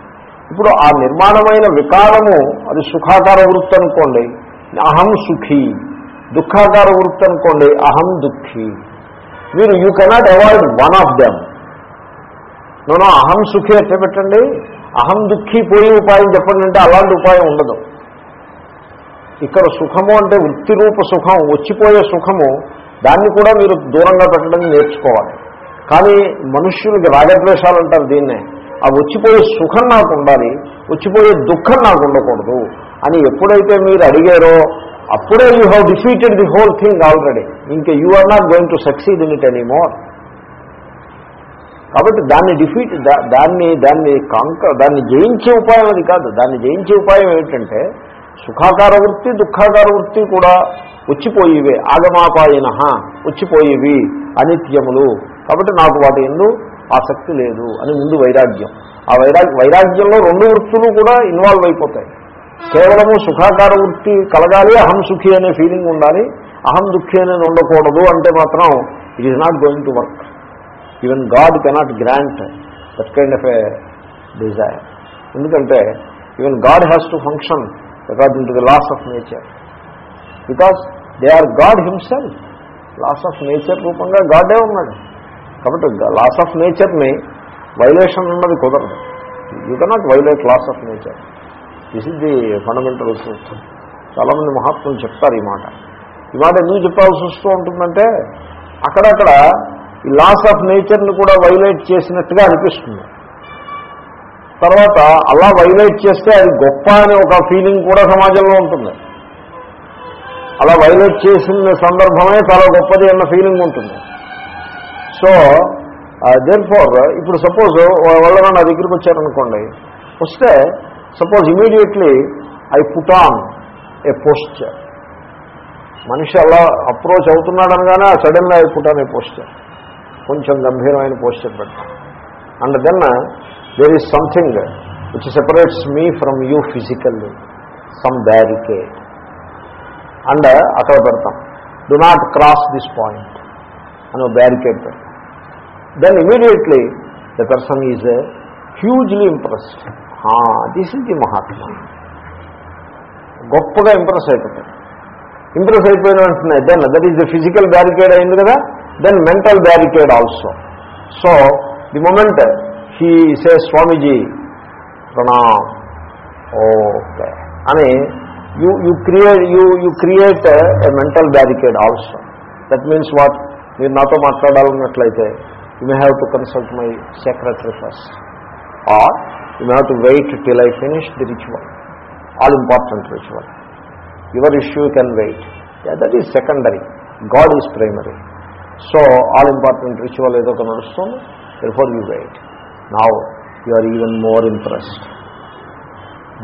ఇప్పుడు ఆ నిర్మాణమైన వికారము అది సుఖాకార వృత్తి అనుకోండి అహం సుఖీ. దుఃఖాకార వృత్తి అనుకోండి అహం దుఃఖీ. మీరు you cannot avoid one of them. నూనె అహం సుఖీ ఎట్ట పెట్టండి అహం దుఃఖీ పోయే ఉపాయం చెప్పండి అంటే అలాంటి ఉపాయం ఉండదు. ఇక్కడ సుఖము అంటే వృత్తి రూప సుఖం వచ్చిపోయే సుఖము దాన్ని కూడా మీరు దూరంగా పెట్టడం నేర్చుకోవాలి. కానీ మనుష్యులకి రాగద్వేషాలు అంటారు దీన్నే. ఆ వచ్చిపోయే సుఖం నాకు ఉండాలి వచ్చిపోయే దుఃఖం నాకు ఉండకూడదు అని ఎప్పుడైతే మీరు అడిగారో అప్పుడే you have defeated the whole thing already ఇంకా you are not going to succeed in it any more కాబట్టి దాన్ని డిఫీట్ దాన్ని దాన్ని కాంక దాన్ని జయించే ఉపాయం అది కాదు. దాన్ని జయించే ఉపాయం ఏమిటంటే సుఖాకార వృత్తి దుఃఖాకార వృత్తి కూడా వచ్చిపోయివే. ఆగమాపాయన వచ్చిపోయేవి అనిత్యములు. కాబట్టి నాకు వాటి ఎందు ఆసక్తి లేదు అని ముందు వైరాగ్యం. ఆ వైరాగ్య వైరాగ్యంలో రెండు వృత్తులు కూడా ఇన్వాల్వ్ అయిపోతాయి. కేవలము సుఖాకార వృత్తి కలగాలి అహం సుఖి అనే ఫీలింగ్ ఉండాలి. అహం దుఃఖి అనేది ఉండకూడదు అంటే మాత్రం it is not going to work even God cannot grant that kind of a desire ఎందుకంటే even God has to function according to the laws of nature because they are God himself laws of nature రూపంగా గాడే ఉన్నాడు. కాబట్టి లాస్ ఆఫ్ నేచర్ని వైలేషన్ ఉన్నది కుదరదు. You cannot violate laws of nature this is the fundamental సూత్రం చాలామంది మహాత్ములు చెప్తారు ఈ మాట. ఈ మాట ఎందుకు చెప్పాల్సి వస్తూ ఉంటుందంటే అక్కడక్కడ ఈ లాస్ ఆఫ్ నేచర్ని కూడా వైలేట్ చేసినట్టుగా అనిపిస్తుంది. తర్వాత అలా వైలేట్ చేస్తే అది గొప్ప అనే ఒక ఫీలింగ్ కూడా సమాజంలో ఉంటుంది. అలా వైలేట్ చేసిన సందర్భమే చాలా గొప్పది అన్న ఫీలింగ్ ఉంటుంది. సో దేర్ ఫార్ ఇప్పుడు సపోజ్ వాళ్ళ నా దగ్గరికి వచ్చారనుకోండి. వస్తే suppose immediately I put on a posture మనిషి అలా అప్రోచ్ అవుతున్నాడనగానే సడన్గా I put on a posture కొంచెం గంభీరమైన పోస్టర్ పెడతాం and then there is something which separates me from you physically some barricade and అక్కడ పెడతాం. Do not cross this point అని బ్యారికేడ్ పెడతాం then immediately the person is hugely impressed this is the Mahatma గొప్పగా ఇంప్రెస్ అయిపోతాడు. ఇంప్రెస్ అయిపోయిన వెంటనే then that is the physical barricade అయింది కదా? Then mental barricade also so the moment he say Swamiji Pranam okay అని you you create you you create a mental barricade also that means what మీరు నాతో మాట్లాడాలన్నట్లయితే you may have to consult my secretary first or you may have to wait till I finish the ritual all important ritual your issue can wait that is secondary God is primary so all important ritual ఏదో ఒక నడుస్తుంది. Before you wait now you are even more interest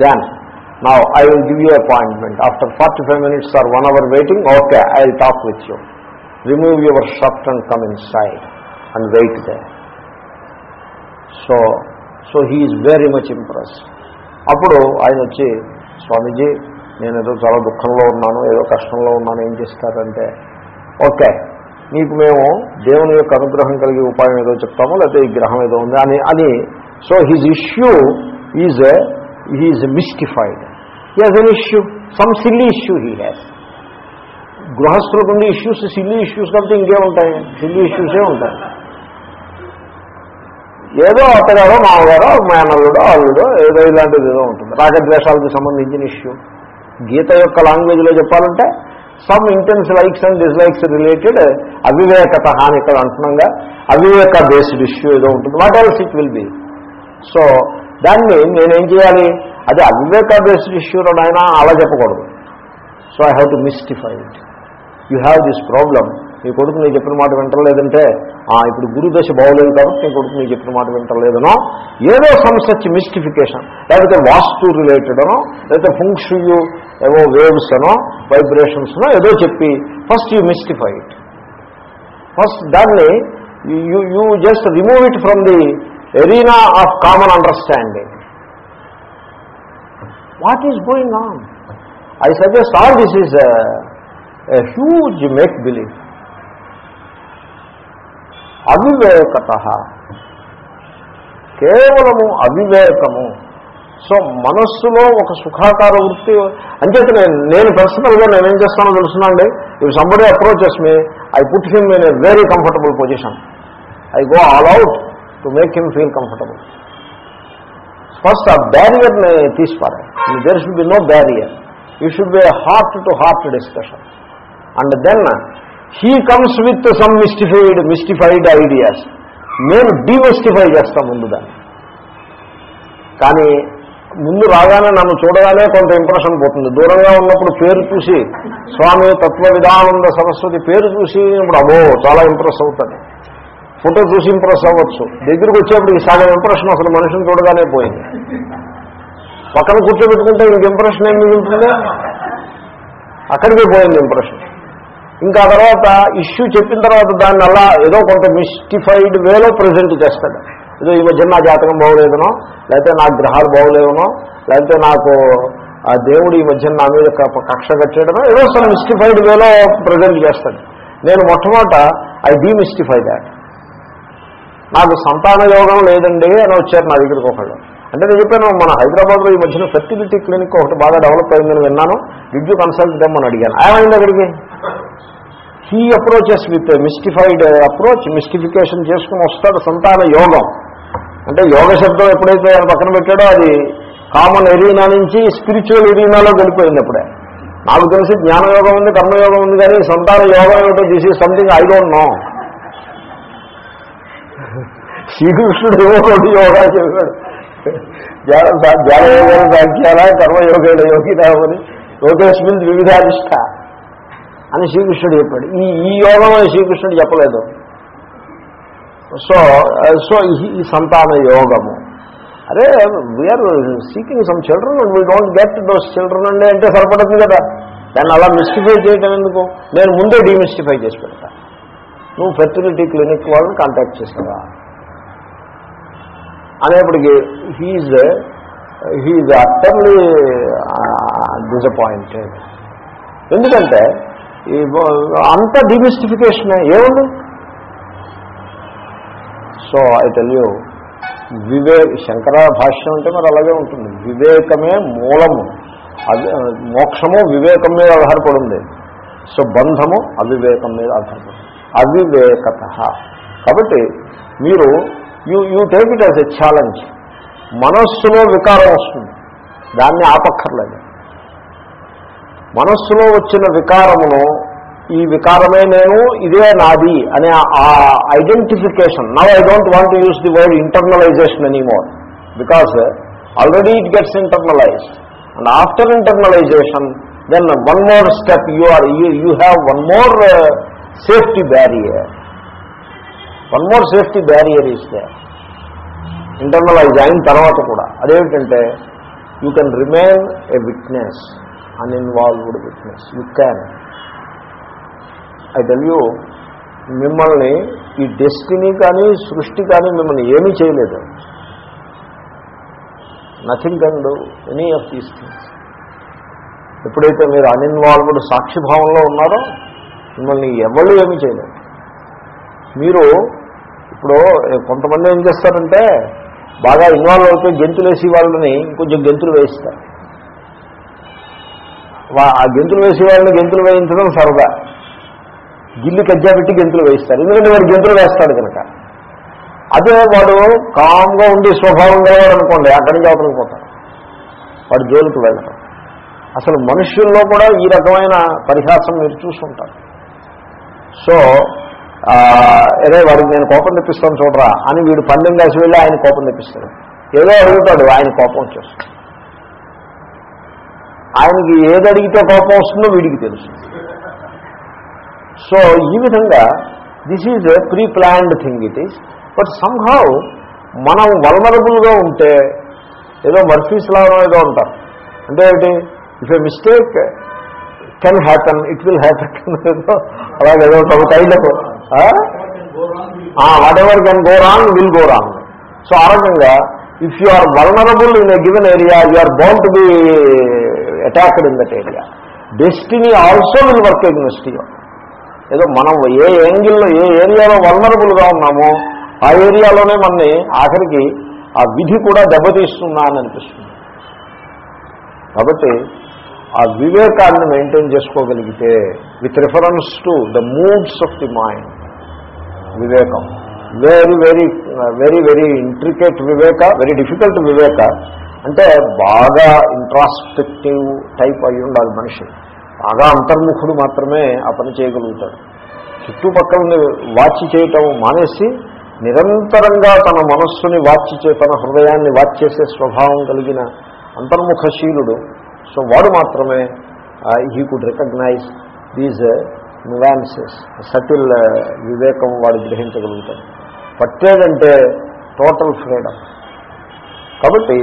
then now I will give you appointment after forty five minutes or one hour waiting okay I will talk with you remove your shirt and come inside and wait they so so he is very much impress అప్పుడు ఆయన వచ్చి స్వామీజీ నేను ఏదో చాలా దుఃఖంలో ఉన్నాను ఏదో కష్టంలో ఉన్నాను ఏం చేస్తారంటే ఓకే నీకు మేము దేవుని యొక్క అనుగ్రహం కలిగే ఉపాయం ఏదో చెప్తాము లేకపోతే ఈ గ్రహం ఏదో ఉంది అని అని. So his issue is he mystified he has an issue some silly issue he has గృహస్థులకు ఉండే ఇష్యూస్ సిల్లీ ఇష్యూస్ కాబట్టి ఇంకేముంటాయి సిల్లీ ఇష్యూసే ఉంటాయి. ఏదో అత్తగారో మామగారో మేనల్లుడో అల్లుడో ఏదో ఇలాంటిది ఏదో ఉంటుంది. రాగద్వేషాలకు సంబంధించిన ఇష్యూ గీత యొక్క లాంగ్వేజ్లో చెప్పాలంటే some intense likes and dislikes related అవివేకత అని ఇక్కడ అంటున్నాగా. అవివేక బేస్డ్ ఇష్యూ ఏదో ఉంటుంది. What else it will be so దాన్ని నేనేం చేయాలి? అది అవివేక బేస్డ్ ఇష్యూ అయినా అలా చెప్పకూడదు. So I have to mystify it you have this problem నీ కొడుకు నీ చెప్పిన మాట వింటలేదంటే ఇప్పుడు గురుదశ బాగోలేదు కాబట్టి నీ కొడుకు నీ చెప్పిన మాట వింటలేదనో ఏదో సంసచ్ మిస్టిఫికేషన్ లేకపోతే వాస్తు రిలేటెడ్ అనో లేకపోతే ఫంక్షయు ఏవో వేవ్స్ అనో వైబ్రేషన్స్నో ఏదో చెప్పి first you mystify it first దాన్ని you you just remove it from the arena of common understanding what is going on I suggest all this is huge make believe అవివేకత. కేవలము అవివేకము. సో మనస్సులో ఒక సుఖాకార వృత్తి అంచేత నేను నేను పర్సనల్గా నేనేం చేస్తానో తెలుసునండి. ఇవి somebody approaches me I put him in a very comfortable position I go all out to make him feel comfortable first ఆ బ్యారియర్ని తీసిపారా there should be no barrier you should be heart to heart discussion and then he comes with some mystified mystified ideas నేను డిమిస్టిఫై చేస్తాం ముందు దాన్ని కానీ ముందు రాగానే నన్ను చూడగానే కొంత ఇంప్రెషన్ పోతుంది. దూరంగా ఉన్నప్పుడు పేరు చూసి స్వామి తత్వ విధానంద సరస్వతి పేరు చూసి ఇప్పుడు అబో చాలా ఇంప్రెస్ అవుతుంది ఫోటో చూసి ఇంప్రెస్ అవ్వచ్చు. దగ్గరికి వచ్చేప్పటికి సగం ఇంప్రెషన్ అసలు మనిషిని చూడగానే పోయింది. పక్కన కూర్చోబెట్టుకుంటే ఇంక ఇంప్రెషన్ ఏం మిగులుతుంది? అక్కడికే పోయింది ఇంప్రెషన్ ఇంకా తర్వాత ఇష్యూ చెప్పిన తర్వాత దాన్ని అలా ఏదో కొంత మిస్టిఫైడ్ వేలో ప్రజెంట్ చేస్తాడు. ఏదో ఈ మధ్య నా జాతకం బాగోలేదనో లేకపోతే నా గ్రహాలు బాగోలేవనో లేకపోతే నాకు ఆ దేవుడు ఈ మధ్య నా మీద కక్ష కట్టేయడమో ఏదో సమ్ మిస్టిఫైడ్ వేలో ప్రజెంట్ చేస్తాడు. నేను మొట్టమొదట ఐ డీమిస్టిఫై దాట్. నాకు సంతాన యోగం లేదండి అని వచ్చారు నా దగ్గరికి ఒకళ్ళు. అంటే నేను చెప్పాను మన హైదరాబాద్లో ఈ మధ్యన ఫెర్టిలిటీ క్లినిక్ ఒకటి బాగా డెవలప్ అయిందని విన్నాను. డిడ్ యూ కన్సల్ట్ దెమ్ అని అడిగాను ఏమైంది అక్కడికి? He approaches with mystified approach mystification చేసుకుని వస్తాడు సంతాన యోగం. అంటే యోగ శబ్దం ఎప్పుడైతే ఆయన పక్కన పెట్టాడో అది కామన్ ఎరీనా నుంచి స్పిరిచువల్ ఎరీనాలో వెళ్ళిపోయింది అప్పుడే. నాకు తెలిసి జ్ఞానయోగం ఉంది కర్మయోగం ఉంది కానీ సంతాన యోగం ఏమిటో this is something I don't know శ్రీకృష్ణుడు ఏమో యోగా చెప్పాడు జ్ఞాన జ్ఞానయోగం సాధ్యాల యోగి రావని యోగేశ్మిన్ వివిధాధిష్ట అని శ్రీకృష్ణుడు చెప్పాడు. ఈ ఈ యోగం అని శ్రీకృష్ణుడు చెప్పలేదు. సో uh, సో ఈ- ఈ సంతాన యోగము. అరే we are seeking some children and we don't get those children అండి అంటే సరిపడుతుంది కదా. దాన్ని అలా మిస్టిఫై చేయటం ఎందుకు? నేను ముందే డీమిస్టిఫై చేసి పెడతా. నువ్వు ఫెర్టిలిటీ క్లినిక్ వాళ్ళని కాంటాక్ట్ చేసావా అనేప్పటికీ హీజ్ హీజ్ అట్టర్లీ డిసప్పాయింటెడ్ ఎందుకంటే అంత డిమిస్టిఫికేషన్ ఏముంది? So I tell you Shankara భాష్యం అంటే మరి అలాగే ఉంటుంది. వివేకమే మూలము. అది మోక్షము వివేకం మీద ఆధారపడింది. సో బంధము అవివేకం మీద ఆధారపడి అవివేకత. కాబట్టి మీరు you you take it as a challenge. మనస్సులో వికారం వస్తుంది. దాన్ని ఆపక్కర్లేదు. మనస్సులో వచ్చిన వికారమును ఈ వికారమే నేను ఇదే నాది అనే ఆ identification now I don't want use the word internalization any more because already it gets internalized and after internalization then one more step you are you have one more safety barrier one more safety barrier is they internalize అయిన తర్వాత కూడా అదేమిటంటే you can remain a witness uninvolved witness you can I tell you మిమ్మల్ని ఈ డెస్టినీ కానీ సృష్టి కానీ మిమ్మల్ని ఏమీ చేయలేదు. Nothing can do any of these things ఎప్పుడైతే మీరు అన్ఇన్వాల్వ్డ్ సాక్షిభావంలో ఉన్నారో మిమ్మల్ని ఎవరు ఏమీ చేయలేదు. మీరు ఇప్పుడు కొంతమంది ఏం చేస్తారంటే బాగా ఇన్వాల్వ్ అయితే గెంతులు వేసి వాళ్ళని ఇంకొంచెం గెంతులు వేయిస్తారు. ఆ గెంతులు వేసే వాళ్ళని గెంతులు వేయించడం సరదా. గిల్లి కజ్జా పెట్టి గెంతులు వేయిస్తారు. ఎందుకంటే వాడు గెంతులు వేస్తాడు కనుక. అదే వాడు కామ్గా ఉండి స్వభావం గలవాడు అనుకోండి అక్కడి నుంచి పోతాడు. వాడు జోలికి వెళ్ళడం అసలు మనుష్యుల్లో కూడా ఈ రకమైన పరిహాసం మీరు చూసుకుంటారు సో అదే వాడికి నేను కోపం తెప్పిస్తాను చూడరా అని వీడు పందెం కాసి వెళ్ళి ఆయన కోపం తెప్పిస్తాడు. ఏదో అడుగుతాడు ఆయన కోపం వచ్చేస్తాడు ఆయనకి ఏది అడిగితే కోపం వస్తుందో వీడికి తెలుసు. సో ఈ విధంగా this is a pre planned thing it is but somehow మనం వల్నరబుల్గా ఉంటే ఏదో మర్ఫీస్ లాగా ఏదో ఉంటారు అంటే ఏంటి? If a mistake can happen it will happen ఏదో అలాగే ఏదో ఒక kind whatever can go wrong will go wrong so ఆ రకంగా if you are vulnerable in a given area you are bound to be attacked in that area destiny also will work against you ఏదో మనం ఏ యాంగిల్లో ఏ ఏరియాలో వల్నరబుల్గా ఉన్నామో ఆ ఏరియాలోనే మనని ఆఖరికి ఆ విధి కూడా దెబ్బతీస్తున్నా అని అనిపిస్తుంది. కాబట్టి ఆ వివేకాన్ని మెయింటైన్ చేసుకోగలిగితే with reference to the moods of the mind వివేకం. Very very very very intricate వివేక వెరీ డిఫికల్ట్ వివేక అంటే బాగా ఇంట్రాస్పెక్టివ్ టైప్ అయి ఉండాలి మనిషి. బాగా అంతర్ముఖుడు మాత్రమే ఆ పని చేయగలుగుతాడు. చుట్టుపక్కల వాచి చేయటం మానేసి నిరంతరంగా తన మనస్సుని వాచి చే తన హృదయాన్ని వాచ్ చేసే స్వభావం కలిగిన అంతర్ముఖశీలుడు సో వాడు మాత్రమే he could recognize these nuances subtle వివేకం వాడు గ్రహించగలుగుతాడు. పట్టేదంటే టోటల్ ఫ్రీడమ్ కాబట్టి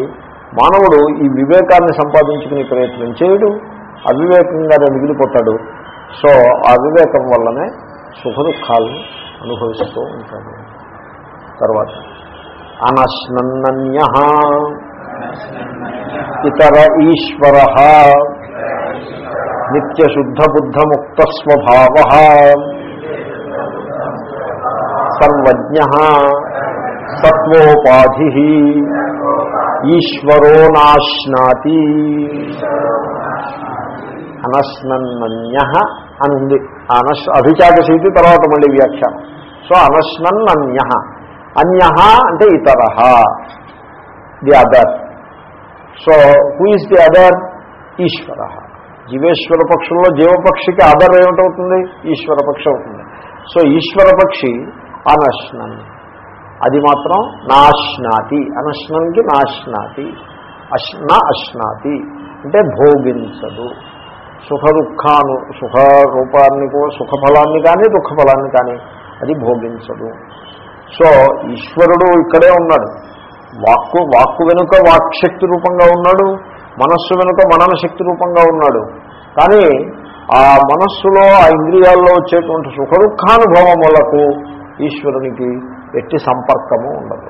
మానవుడు ఈ వివేకాన్ని సంపాదించుకునే ప్రయత్నం చేయడు అవివేకంగానే మిగిలిపోతాడు సో ఆ వివేకం వల్లనే సుఖ దుఃఖాలను అనుభవిస్తూ ఉంటాడు. తర్వాత అనశ్నన్నన్య ఇతర ఈశ్వర నిత్యశుద్ధబుద్ధముక్త స్వభావ సర్వజ్ఞ సత్వోపాధి ఈశ్వరో నాశ్నాతి. అనశ్నన్య అని ఉంది అనశ్ అభిచాకశీతి తర్వాత మళ్ళీ వ్యాఖ్యానం సో అనశ్నన్య అన్య అంటే ఇతర. The other so who is the other ఈశ్వర. జీవేశ్వర పక్షంలో జీవపక్షికి అదర్ ఏమిటవుతుంది? ఈశ్వర పక్షి అవుతుంది. సో ఈశ్వర పక్షి అనశ్నన్. అది మాత్రం నాశ్నాతి అనశ్నంకి నాశ్నాతి అశ్న అశ్నాతి అంటే భోగించదు. సుఖ దుఃఖాను సుఖ రూపాన్ని సుఖఫలాన్ని కానీ దుఃఖఫలాన్ని కానీ అది భోగించదు. సో ఈశ్వరుడు ఇక్కడే ఉన్నాడు. వాక్కు వాక్కు వెనుక వాక్శక్తి రూపంగా ఉన్నాడు మనస్సు వెనుక మనన శక్తి రూపంగా ఉన్నాడు. కానీ ఆ మనస్సులో ఆ ఇంద్రియాల్లో వచ్చేటువంటి సుఖ దుఃఖానుభవములకు ఈశ్వరునికి ఎట్టి సంపర్కము ఉండదు.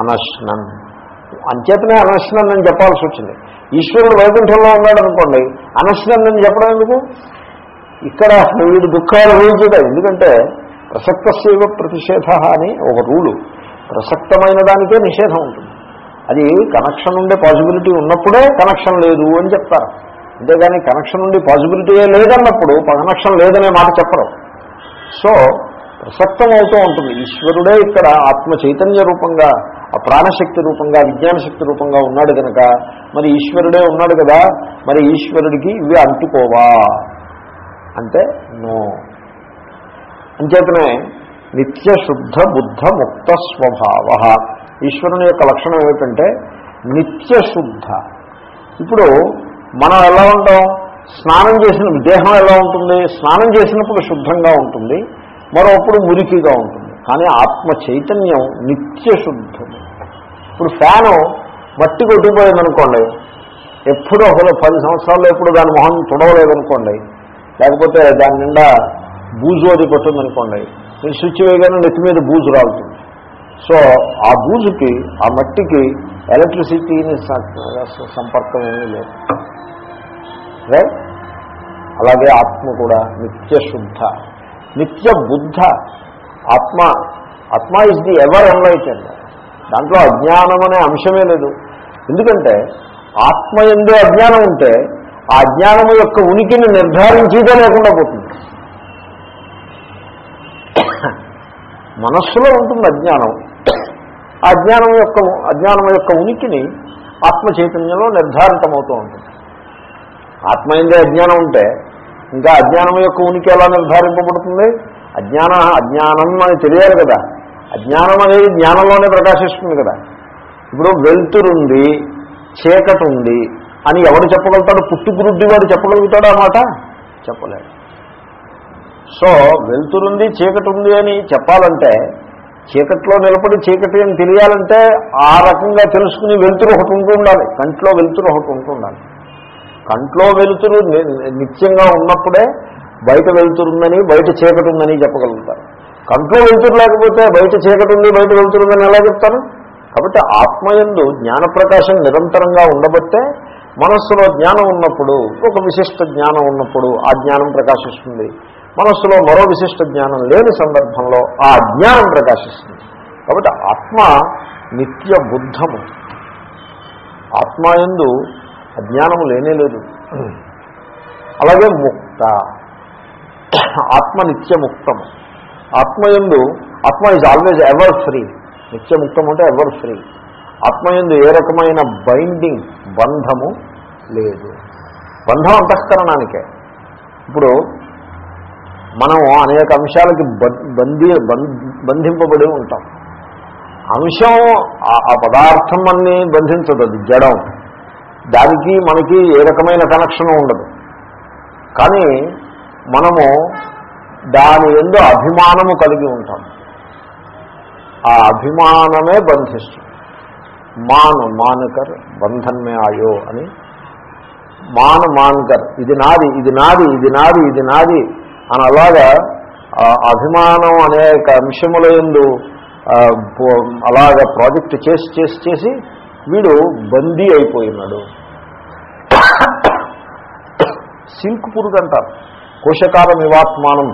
అనశ్నన్. అంచేతనే అనశ్నన్ అని చెప్పాల్సి వచ్చింది. ఈశ్వరుడు వైకుంఠంలో ఉన్నాడు అనుకోండి అనశ్నన్ అని చెప్పడం ఎందుకు? ఇక్కడ వీడు దుఃఖాలు అనుభవించడం ఎందుకంటే ప్రసక్త సేవ ప్రతిషేధ అని ఒక రూలు. ప్రసక్తమైన దానికే నిషేధం ఉంటుంది. అది కనెక్షన్ ఉండే పాసిబిలిటీ ఉన్నప్పుడే కనెక్షన్ లేదు అని చెప్తారు. అంతేగాని కనెక్షన్ ఉండి పాసిబిలిటీయే లేదన్నప్పుడు కనెక్షన్ లేదనే మాట చెప్పరు. సో ప్రసక్తం అవుతూ ఉంటుంది. ఈశ్వరుడే ఇక్కడ ఆత్మ చైతన్య రూపంగా ఆ ప్రాణశక్తి రూపంగా విజ్ఞాన శక్తి రూపంగా ఉన్నాడు కనుక మరి ఈశ్వరుడే ఉన్నాడు కదా మరి ఈశ్వరుడికి ఇవి అంటుకోవా? అంటే నో. అంచేతనే నిత్య శుద్ధ బుద్ధ ముక్త స్వభావ. ఈశ్వరుని యొక్క లక్షణం ఏమిటంటే నిత్యశుద్ధ ఇప్పుడు మనం ఎలా ఉంటాం? స్నానం చేసిన దేహం ఎలా ఉంటుంది? స్నానం చేసినప్పుడు శుద్ధంగా ఉంటుంది. మరొకప్పుడు మురికిగా ఉంటుంది. కానీ ఆత్మ చైతన్యం నిత్యశుద్ధం ఇప్పుడు ఫ్యాను మట్టి కొట్టిపోయిందనుకోండి ఎప్పుడో ఒకరు పది సంవత్సరాల్లో ఎప్పుడు దాని మొహం తుడవలేదనుకోండి లేకపోతే దాని నిండా బూజు అది పట్టుందనుకోండి మీరు స్విచ్ వేయగానే నెత్తి మీద బూజు రాలుతుంది. సో ఆ బూజుకి ఆ మట్టికి ఎలక్ట్రిసిటీని సంపర్కం ఏమీ లేదు. అలాగే ఆత్మ కూడా నిత్య శుద్ధ. నిత్య బుద్ధ ఆత్మ. ఆత్మ ఇస్ ది ఎవర్ ఎన్లైటెండ్ దాంట్లో అజ్ఞానం అనే అంశమే లేదు. ఎందుకంటే ఆత్మ ఎందే అజ్ఞానం ఉంటే ఆ అజ్ఞానము యొక్క ఉనికిని నిర్ధారించేదే లేకుండా పోతుంది. మనస్సులో ఉంటుంది అజ్ఞానం. ఆ అజ్ఞానం యొక్క అజ్ఞానం యొక్క ఉనికిని ఆత్మ చైతన్యంలో నిర్ధారితమవుతూ ఉంటుంది. ఆత్మ ఎందే అజ్ఞానం ఉంటే ఇంకా అజ్ఞానం యొక్క ఉనికి ఎలా నిర్ధారింపబడుతుంది? అజ్ఞాన అజ్ఞానం అని తెలియాలి కదా. అజ్ఞానం అనేది జ్ఞానంలోనే ప్రకాశిస్తుంది కదా. ఇప్పుడు వెలుతురుంది చీకటి ఉంది అని ఎవడు చెప్పగలుగుతాడు? పుట్టుగురుడ్డి వాడు చెప్పగలుగుతాడు అన్నమాట మాట? చెప్పలేడు. సో వెలుతురుంది చీకటి ఉంది అని చెప్పాలంటే చీకట్లో నిలబడి చీకటి అని తెలియాలంటే ఆ రకంగా తెలుసుకుని వెలుతురు ఒకటి ఉంటూ ఉండాలి. కంట్లో వెలుతురు ఒకటి ఉంటూ ఉండాలి. కంట్లో వెలుతురు ని- నిత్యంగా ఉన్నప్పుడే బయట వెలుతురుందని బయట చీకటి ఉందని చెప్పగలుగుతారు. కంట్లో వెలుతురు లేకపోతే బయట చీకటి ఉంది బయట వెళుతురుందని ఎలా చెప్తారు? కాబట్టి ఆత్మయందు జ్ఞానప్రకాశం నిరంతరంగా ఉండబట్టే మనస్సులో జ్ఞానం ఉన్నప్పుడు ఒక విశిష్ట జ్ఞానం ఉన్నప్పుడు ఆ జ్ఞానం ప్రకాశిస్తుంది. మనస్సులో మరో విశిష్ట జ్ఞానం లేని సందర్భంలో ఆ అజ్ఞానం ప్రకాశిస్తుంది. కాబట్టి ఆత్మ నిత్య బుద్ధము. ఆత్మ ఎందు అజ్ఞానం లేనే లేదు. అలాగే ముక్త. ఆత్మ నిత్యముక్తం ఆత్మయందు ఆత్మ ఈజ్ ఆల్వేజ్ ఎవర్ ఫ్రీ నిత్యముక్తం అంటే ఎవర్ ఫ్రీ ఆత్మయందు ఏ రకమైన బైండింగ్ బంధము లేదు. బంధం అంతఃకరణానికే. ఇప్పుడు మనం అనేక అంశాలకి బంధి బంధింపబడి ఉంటాం. అంశం ఆ పదార్థం అన్ని బంధించదు అది జడం. దానికి మనకి ఏ రకమైన కనెక్షన్ ఉండదు. కానీ మనము దాని ఎందు అభిమానము కలిగి ఉంటాం. ఆ అభిమానమే బంధిస్తుంది. మాన్ మానకర్ బంధన్మే ఆయో అని. మాన్ మాన్కర్ ఇది నాది ఇది నాది ఇది నాది ఇది నాది అని అలాగా అభిమానం అనేక అంశముల ఎందు అలాగ ప్రాజెక్ట్ చేసి చేసి చేసి వీడు బందీ అయిపోయినాడు. సిల్క్ పురుగు అంటారు కోశకార నివాత్మానం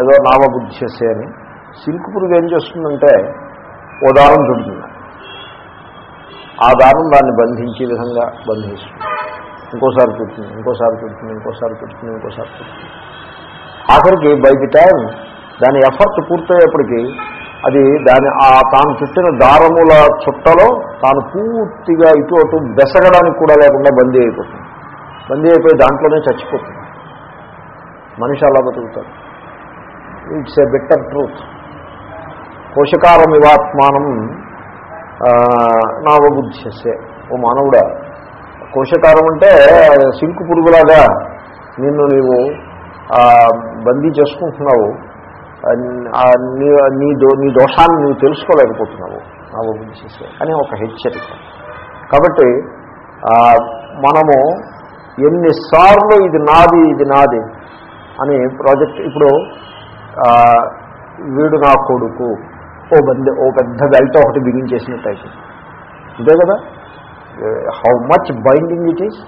ఏదో నామబుద్ధ్యసే అని. సిల్క్ పురుగు ఏం చేస్తుందంటే ఓ దారం చుడుతుంది ఆ దారం దాన్ని బంధించే విధంగా బంధిస్తుంది. ఇంకోసారి చుడుతుంది ఇంకోసారి చుడుతుంది ఇంకోసారి చుడుతుంది ఇంకోసారి చుడుతుంది ఆఖరికి బై ది టైం దాని ఎఫర్ట్ పూర్తయ్యేప్పటికీ అది దాని ఆ తాను చుట్టిన దారముల చుట్టలో తాను పూర్తిగా ఇటు అటు బెసగడానికి కూడా లేకుండా బందీ అయిపోతుంది. బందీ అయిపోయి దాంట్లోనే చచ్చిపోతుంది మనిషి అలా బతుకుతాడు. ఇట్స్ ఏ బెటర్ ట్రూత్ కోశకారమివాత్మానం నావబుద్ధ్యసే ఓ మానవుడా కోశకారం అంటే సింకు పురుగులాగా నిన్ను నీవు బందీ చేసుకుంటున్నావు. నీ నీ దో నీ దోషాన్ని నువ్వు తెలుసుకోలేకపోతున్నావు. నావబుద్ధ్యసే అని ఒక హెచ్చరిక. కాబట్టి మనము ఎన్నిసార్లు ఇది నాది ఇది నాది అని ప్రాజెక్ట్ ఇప్పుడు వీడు నా కొడుకు ఓ బంది ఓ పెద్ద బెల్ట్ ఒకటి బిగించేసినట్టు అయిపోయింది. అంతే కదా? How much binding it is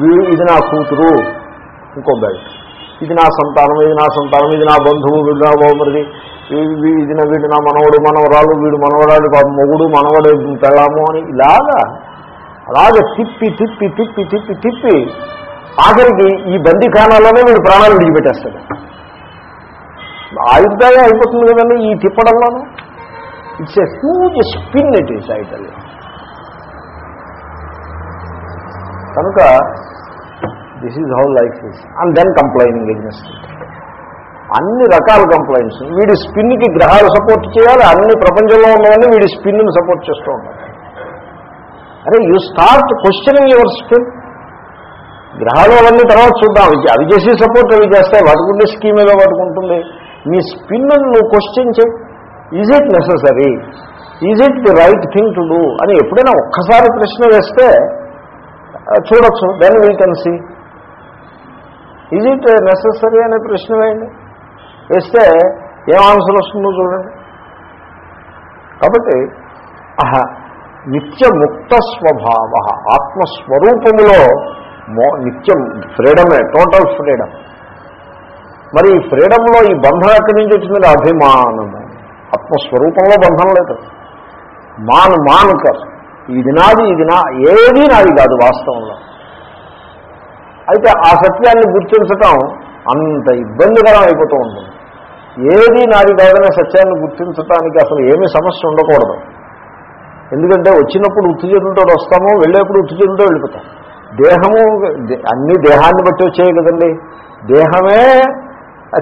వీడు ఇది నా కూతురు ఇంకో బెల్ట్. ఇది నా సంతానం ఇది నా సంతానం ఇది నా బంధువు వీడు నా బహుమరిది ఇది నా వీడు నా మనవడు మనవరాలు వీడు మనవరాలు మొగుడు మనవడు పెళ్ళాము అని ఇలాగా అలాగే తిప్పి తిప్పి తిప్పి తిప్పి తిప్పి ఆఖరికి ఈ బందీఖానాలోనే వీడు ప్రాణాలు విడిచిపెట్టేస్తాడు. ఆయుర్దాయం అయిపోతుంది కదండి ఈ తిప్పడంలోనూ. It's a huge spin it is idle కనుక this is how life is and then complaining against అన్ని రకాల కంప్లైంట్స్ వీడి స్పిన్కి గ్రహాలు సపోర్ట్ చేయాలి అన్ని ప్రపంచంలో ఉన్నవన్నీ వీడి స్పిన్ను సపోర్ట్ చేస్తూ ఉంటారు అరే you start questioning your spin గ్రహాలు అవన్నీ తర్వాత చూద్దాం. అవి చేసి సపోర్ట్ అవి చేస్తాయి. వాటికుండే స్కీమ్ ఏదో వాటికుంటుంది. నీ స్పిన్ నువ్వు క్వశ్చన్ చేయి. Is it necessary is it the right thing to do అని ఎప్పుడైనా ఒక్కసారి ప్రశ్న వేస్తే చూడొచ్చు. Then we can see is it necessary అనే ప్రశ్న వేయండి. వేస్తే ఏం ఆన్సర్ వస్తుందో చూడండి. కాబట్టి నిత్యముక్త స్వభావ ఆత్మస్వరూపములో నిత్యం ఫ్రీడమే టోటల్ ఫ్రీడమ్. మరి ఈ ఫ్రీడంలో ఈ బంధం ఎక్కడి నుంచి వచ్చిందంటే అభిమానము. ఆత్మస్వరూపంలో బంధం లేదు. మాను మానుకర్. ఇది నాది ఇది నా ఏది నాది కాదు వాస్తవంలో. అయితే ఆ సత్యాన్ని గుర్తించటం అంత ఇబ్బందికరం అయిపోతూ ఉంటుంది. ఏది నాది కాదనే సత్యాన్ని గుర్తించటానికి అసలు ఏమీ సమస్య ఉండకూడదు. ఎందుకంటే వచ్చినప్పుడు ఉత్తుజనులతో వస్తాము వెళ్ళేప్పుడు ఉత్తుజనులతో వెళ్ళిపోతాం. దేహము అన్ని దేహాన్ని బట్టి వచ్చాయి కదండి. దేహమే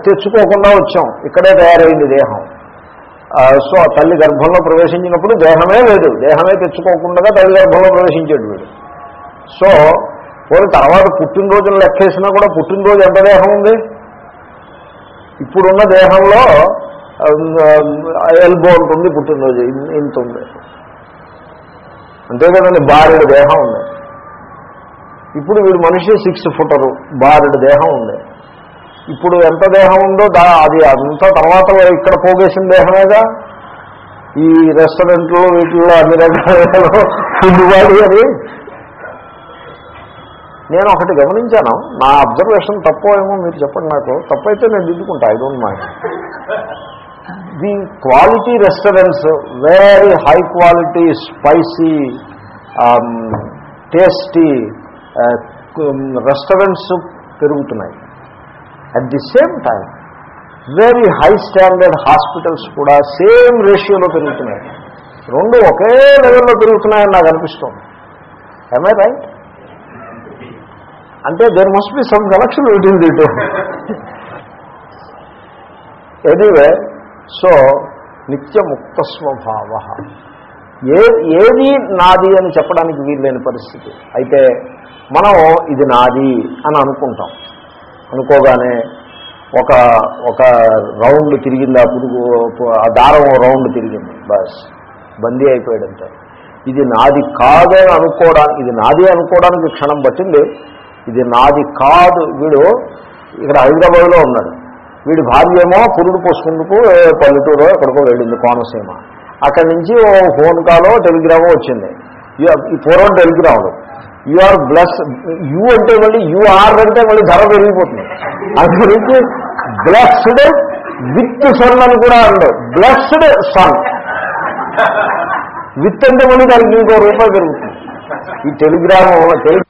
తెచ్చుకోకుండా వచ్చాం. ఇక్కడే తయారైంది దేహం. సో తల్లి గర్భంలో ప్రవేశించినప్పుడు దేహమే లేదు దేహమే తెచ్చుకోకుండా తల్లి గర్భంలో ప్రవేశించాడు వీడు. సో పోయి తర్వాత పుట్టినరోజును లెక్కేసినా కూడా పుట్టినరోజు ఎంత దేహం ఉంది? ఇప్పుడున్న దేహంలో ఎల్బో ఉంటుంది పుట్టినరోజు. ఇంత ఉంది. అంతే కదండి బారెడు దేహం ఉంది. ఇప్పుడు వీడు మనిషి సిక్స్ ఫుటరు బారెడు దేహం ఉంది. ఇప్పుడు ఎంత దేహం ఉందో దా అది అంతా తర్వాత ఇక్కడ పోగేసిన దేహమేగా? ఈ రెస్టారెంట్లో వీటిల్లో అన్ని రకాల ఫుడ్ బాడీ అది. నేను ఒకటి గమనించాను. నా అబ్జర్వేషన్ తప్పో ఏమో మీరు చెప్పండి నాకు. తప్పైతే నేను దిద్దుకుంటా I don't mind. The quality restaurants very high quality spicy tasty restaurants పెరుగుతున్నాయి. At the same time very high standard hospitals కూడా సేమ్ రేషియోలో పెరుగుతున్నాయి. రెండు ఒకే లెవెల్లో పెరుగుతున్నాయని నాకు అనిపిస్తుంది. ఏమై రైట్ అంటే there must be some connection between the anyway so నిత్యముక్త స్వభావ ఏ ఏది నాది అని చెప్పడానికి వీల్లేని పరిస్థితి. అయితే మనం ఇది నాది అని అనుకుంటాం. అనుకోగానే ఒక ఒక రౌండ్ తిరిగింది ఆ పురుగు ఆ దారం రౌండ్ తిరిగింది. బస్ బందీ అయిపోయాడంటే ఇది నాది కాదని అనుకోవడానికి ఇది నాది అనుకోవడానికి క్షణం పట్టింది. ఇది నాది కాదు. వీడు ఇక్కడ హైదరాబాద్లో ఉన్నాడు. వీడి భార్య ఏమో పురుడు పోసుకుంటూ పల్లెటూరు ఎక్కడికో వెళ్ళింది కోనసీమ. అక్కడి నుంచి ఓ ఫోన్ కాలో టెలిగ్రామో వచ్చింది. ఈ పూర్వం టెలిగ్రాములు. యు ఆర్ బ్లస్ యు అంటే మళ్ళీ యు ఆర్ అంటే మళ్ళీ ధర పెరిగిపోతుంది. అది గురించి బ్లస్డ్ విత్ సన్ అని కూడా అండు బ్లస్డ్ సన్. విత్ అంటే మళ్ళీ దానికి ఇంకో రూపాయి పెరుగుతుంది. ఈ టెలిగ్రామ్ టెలి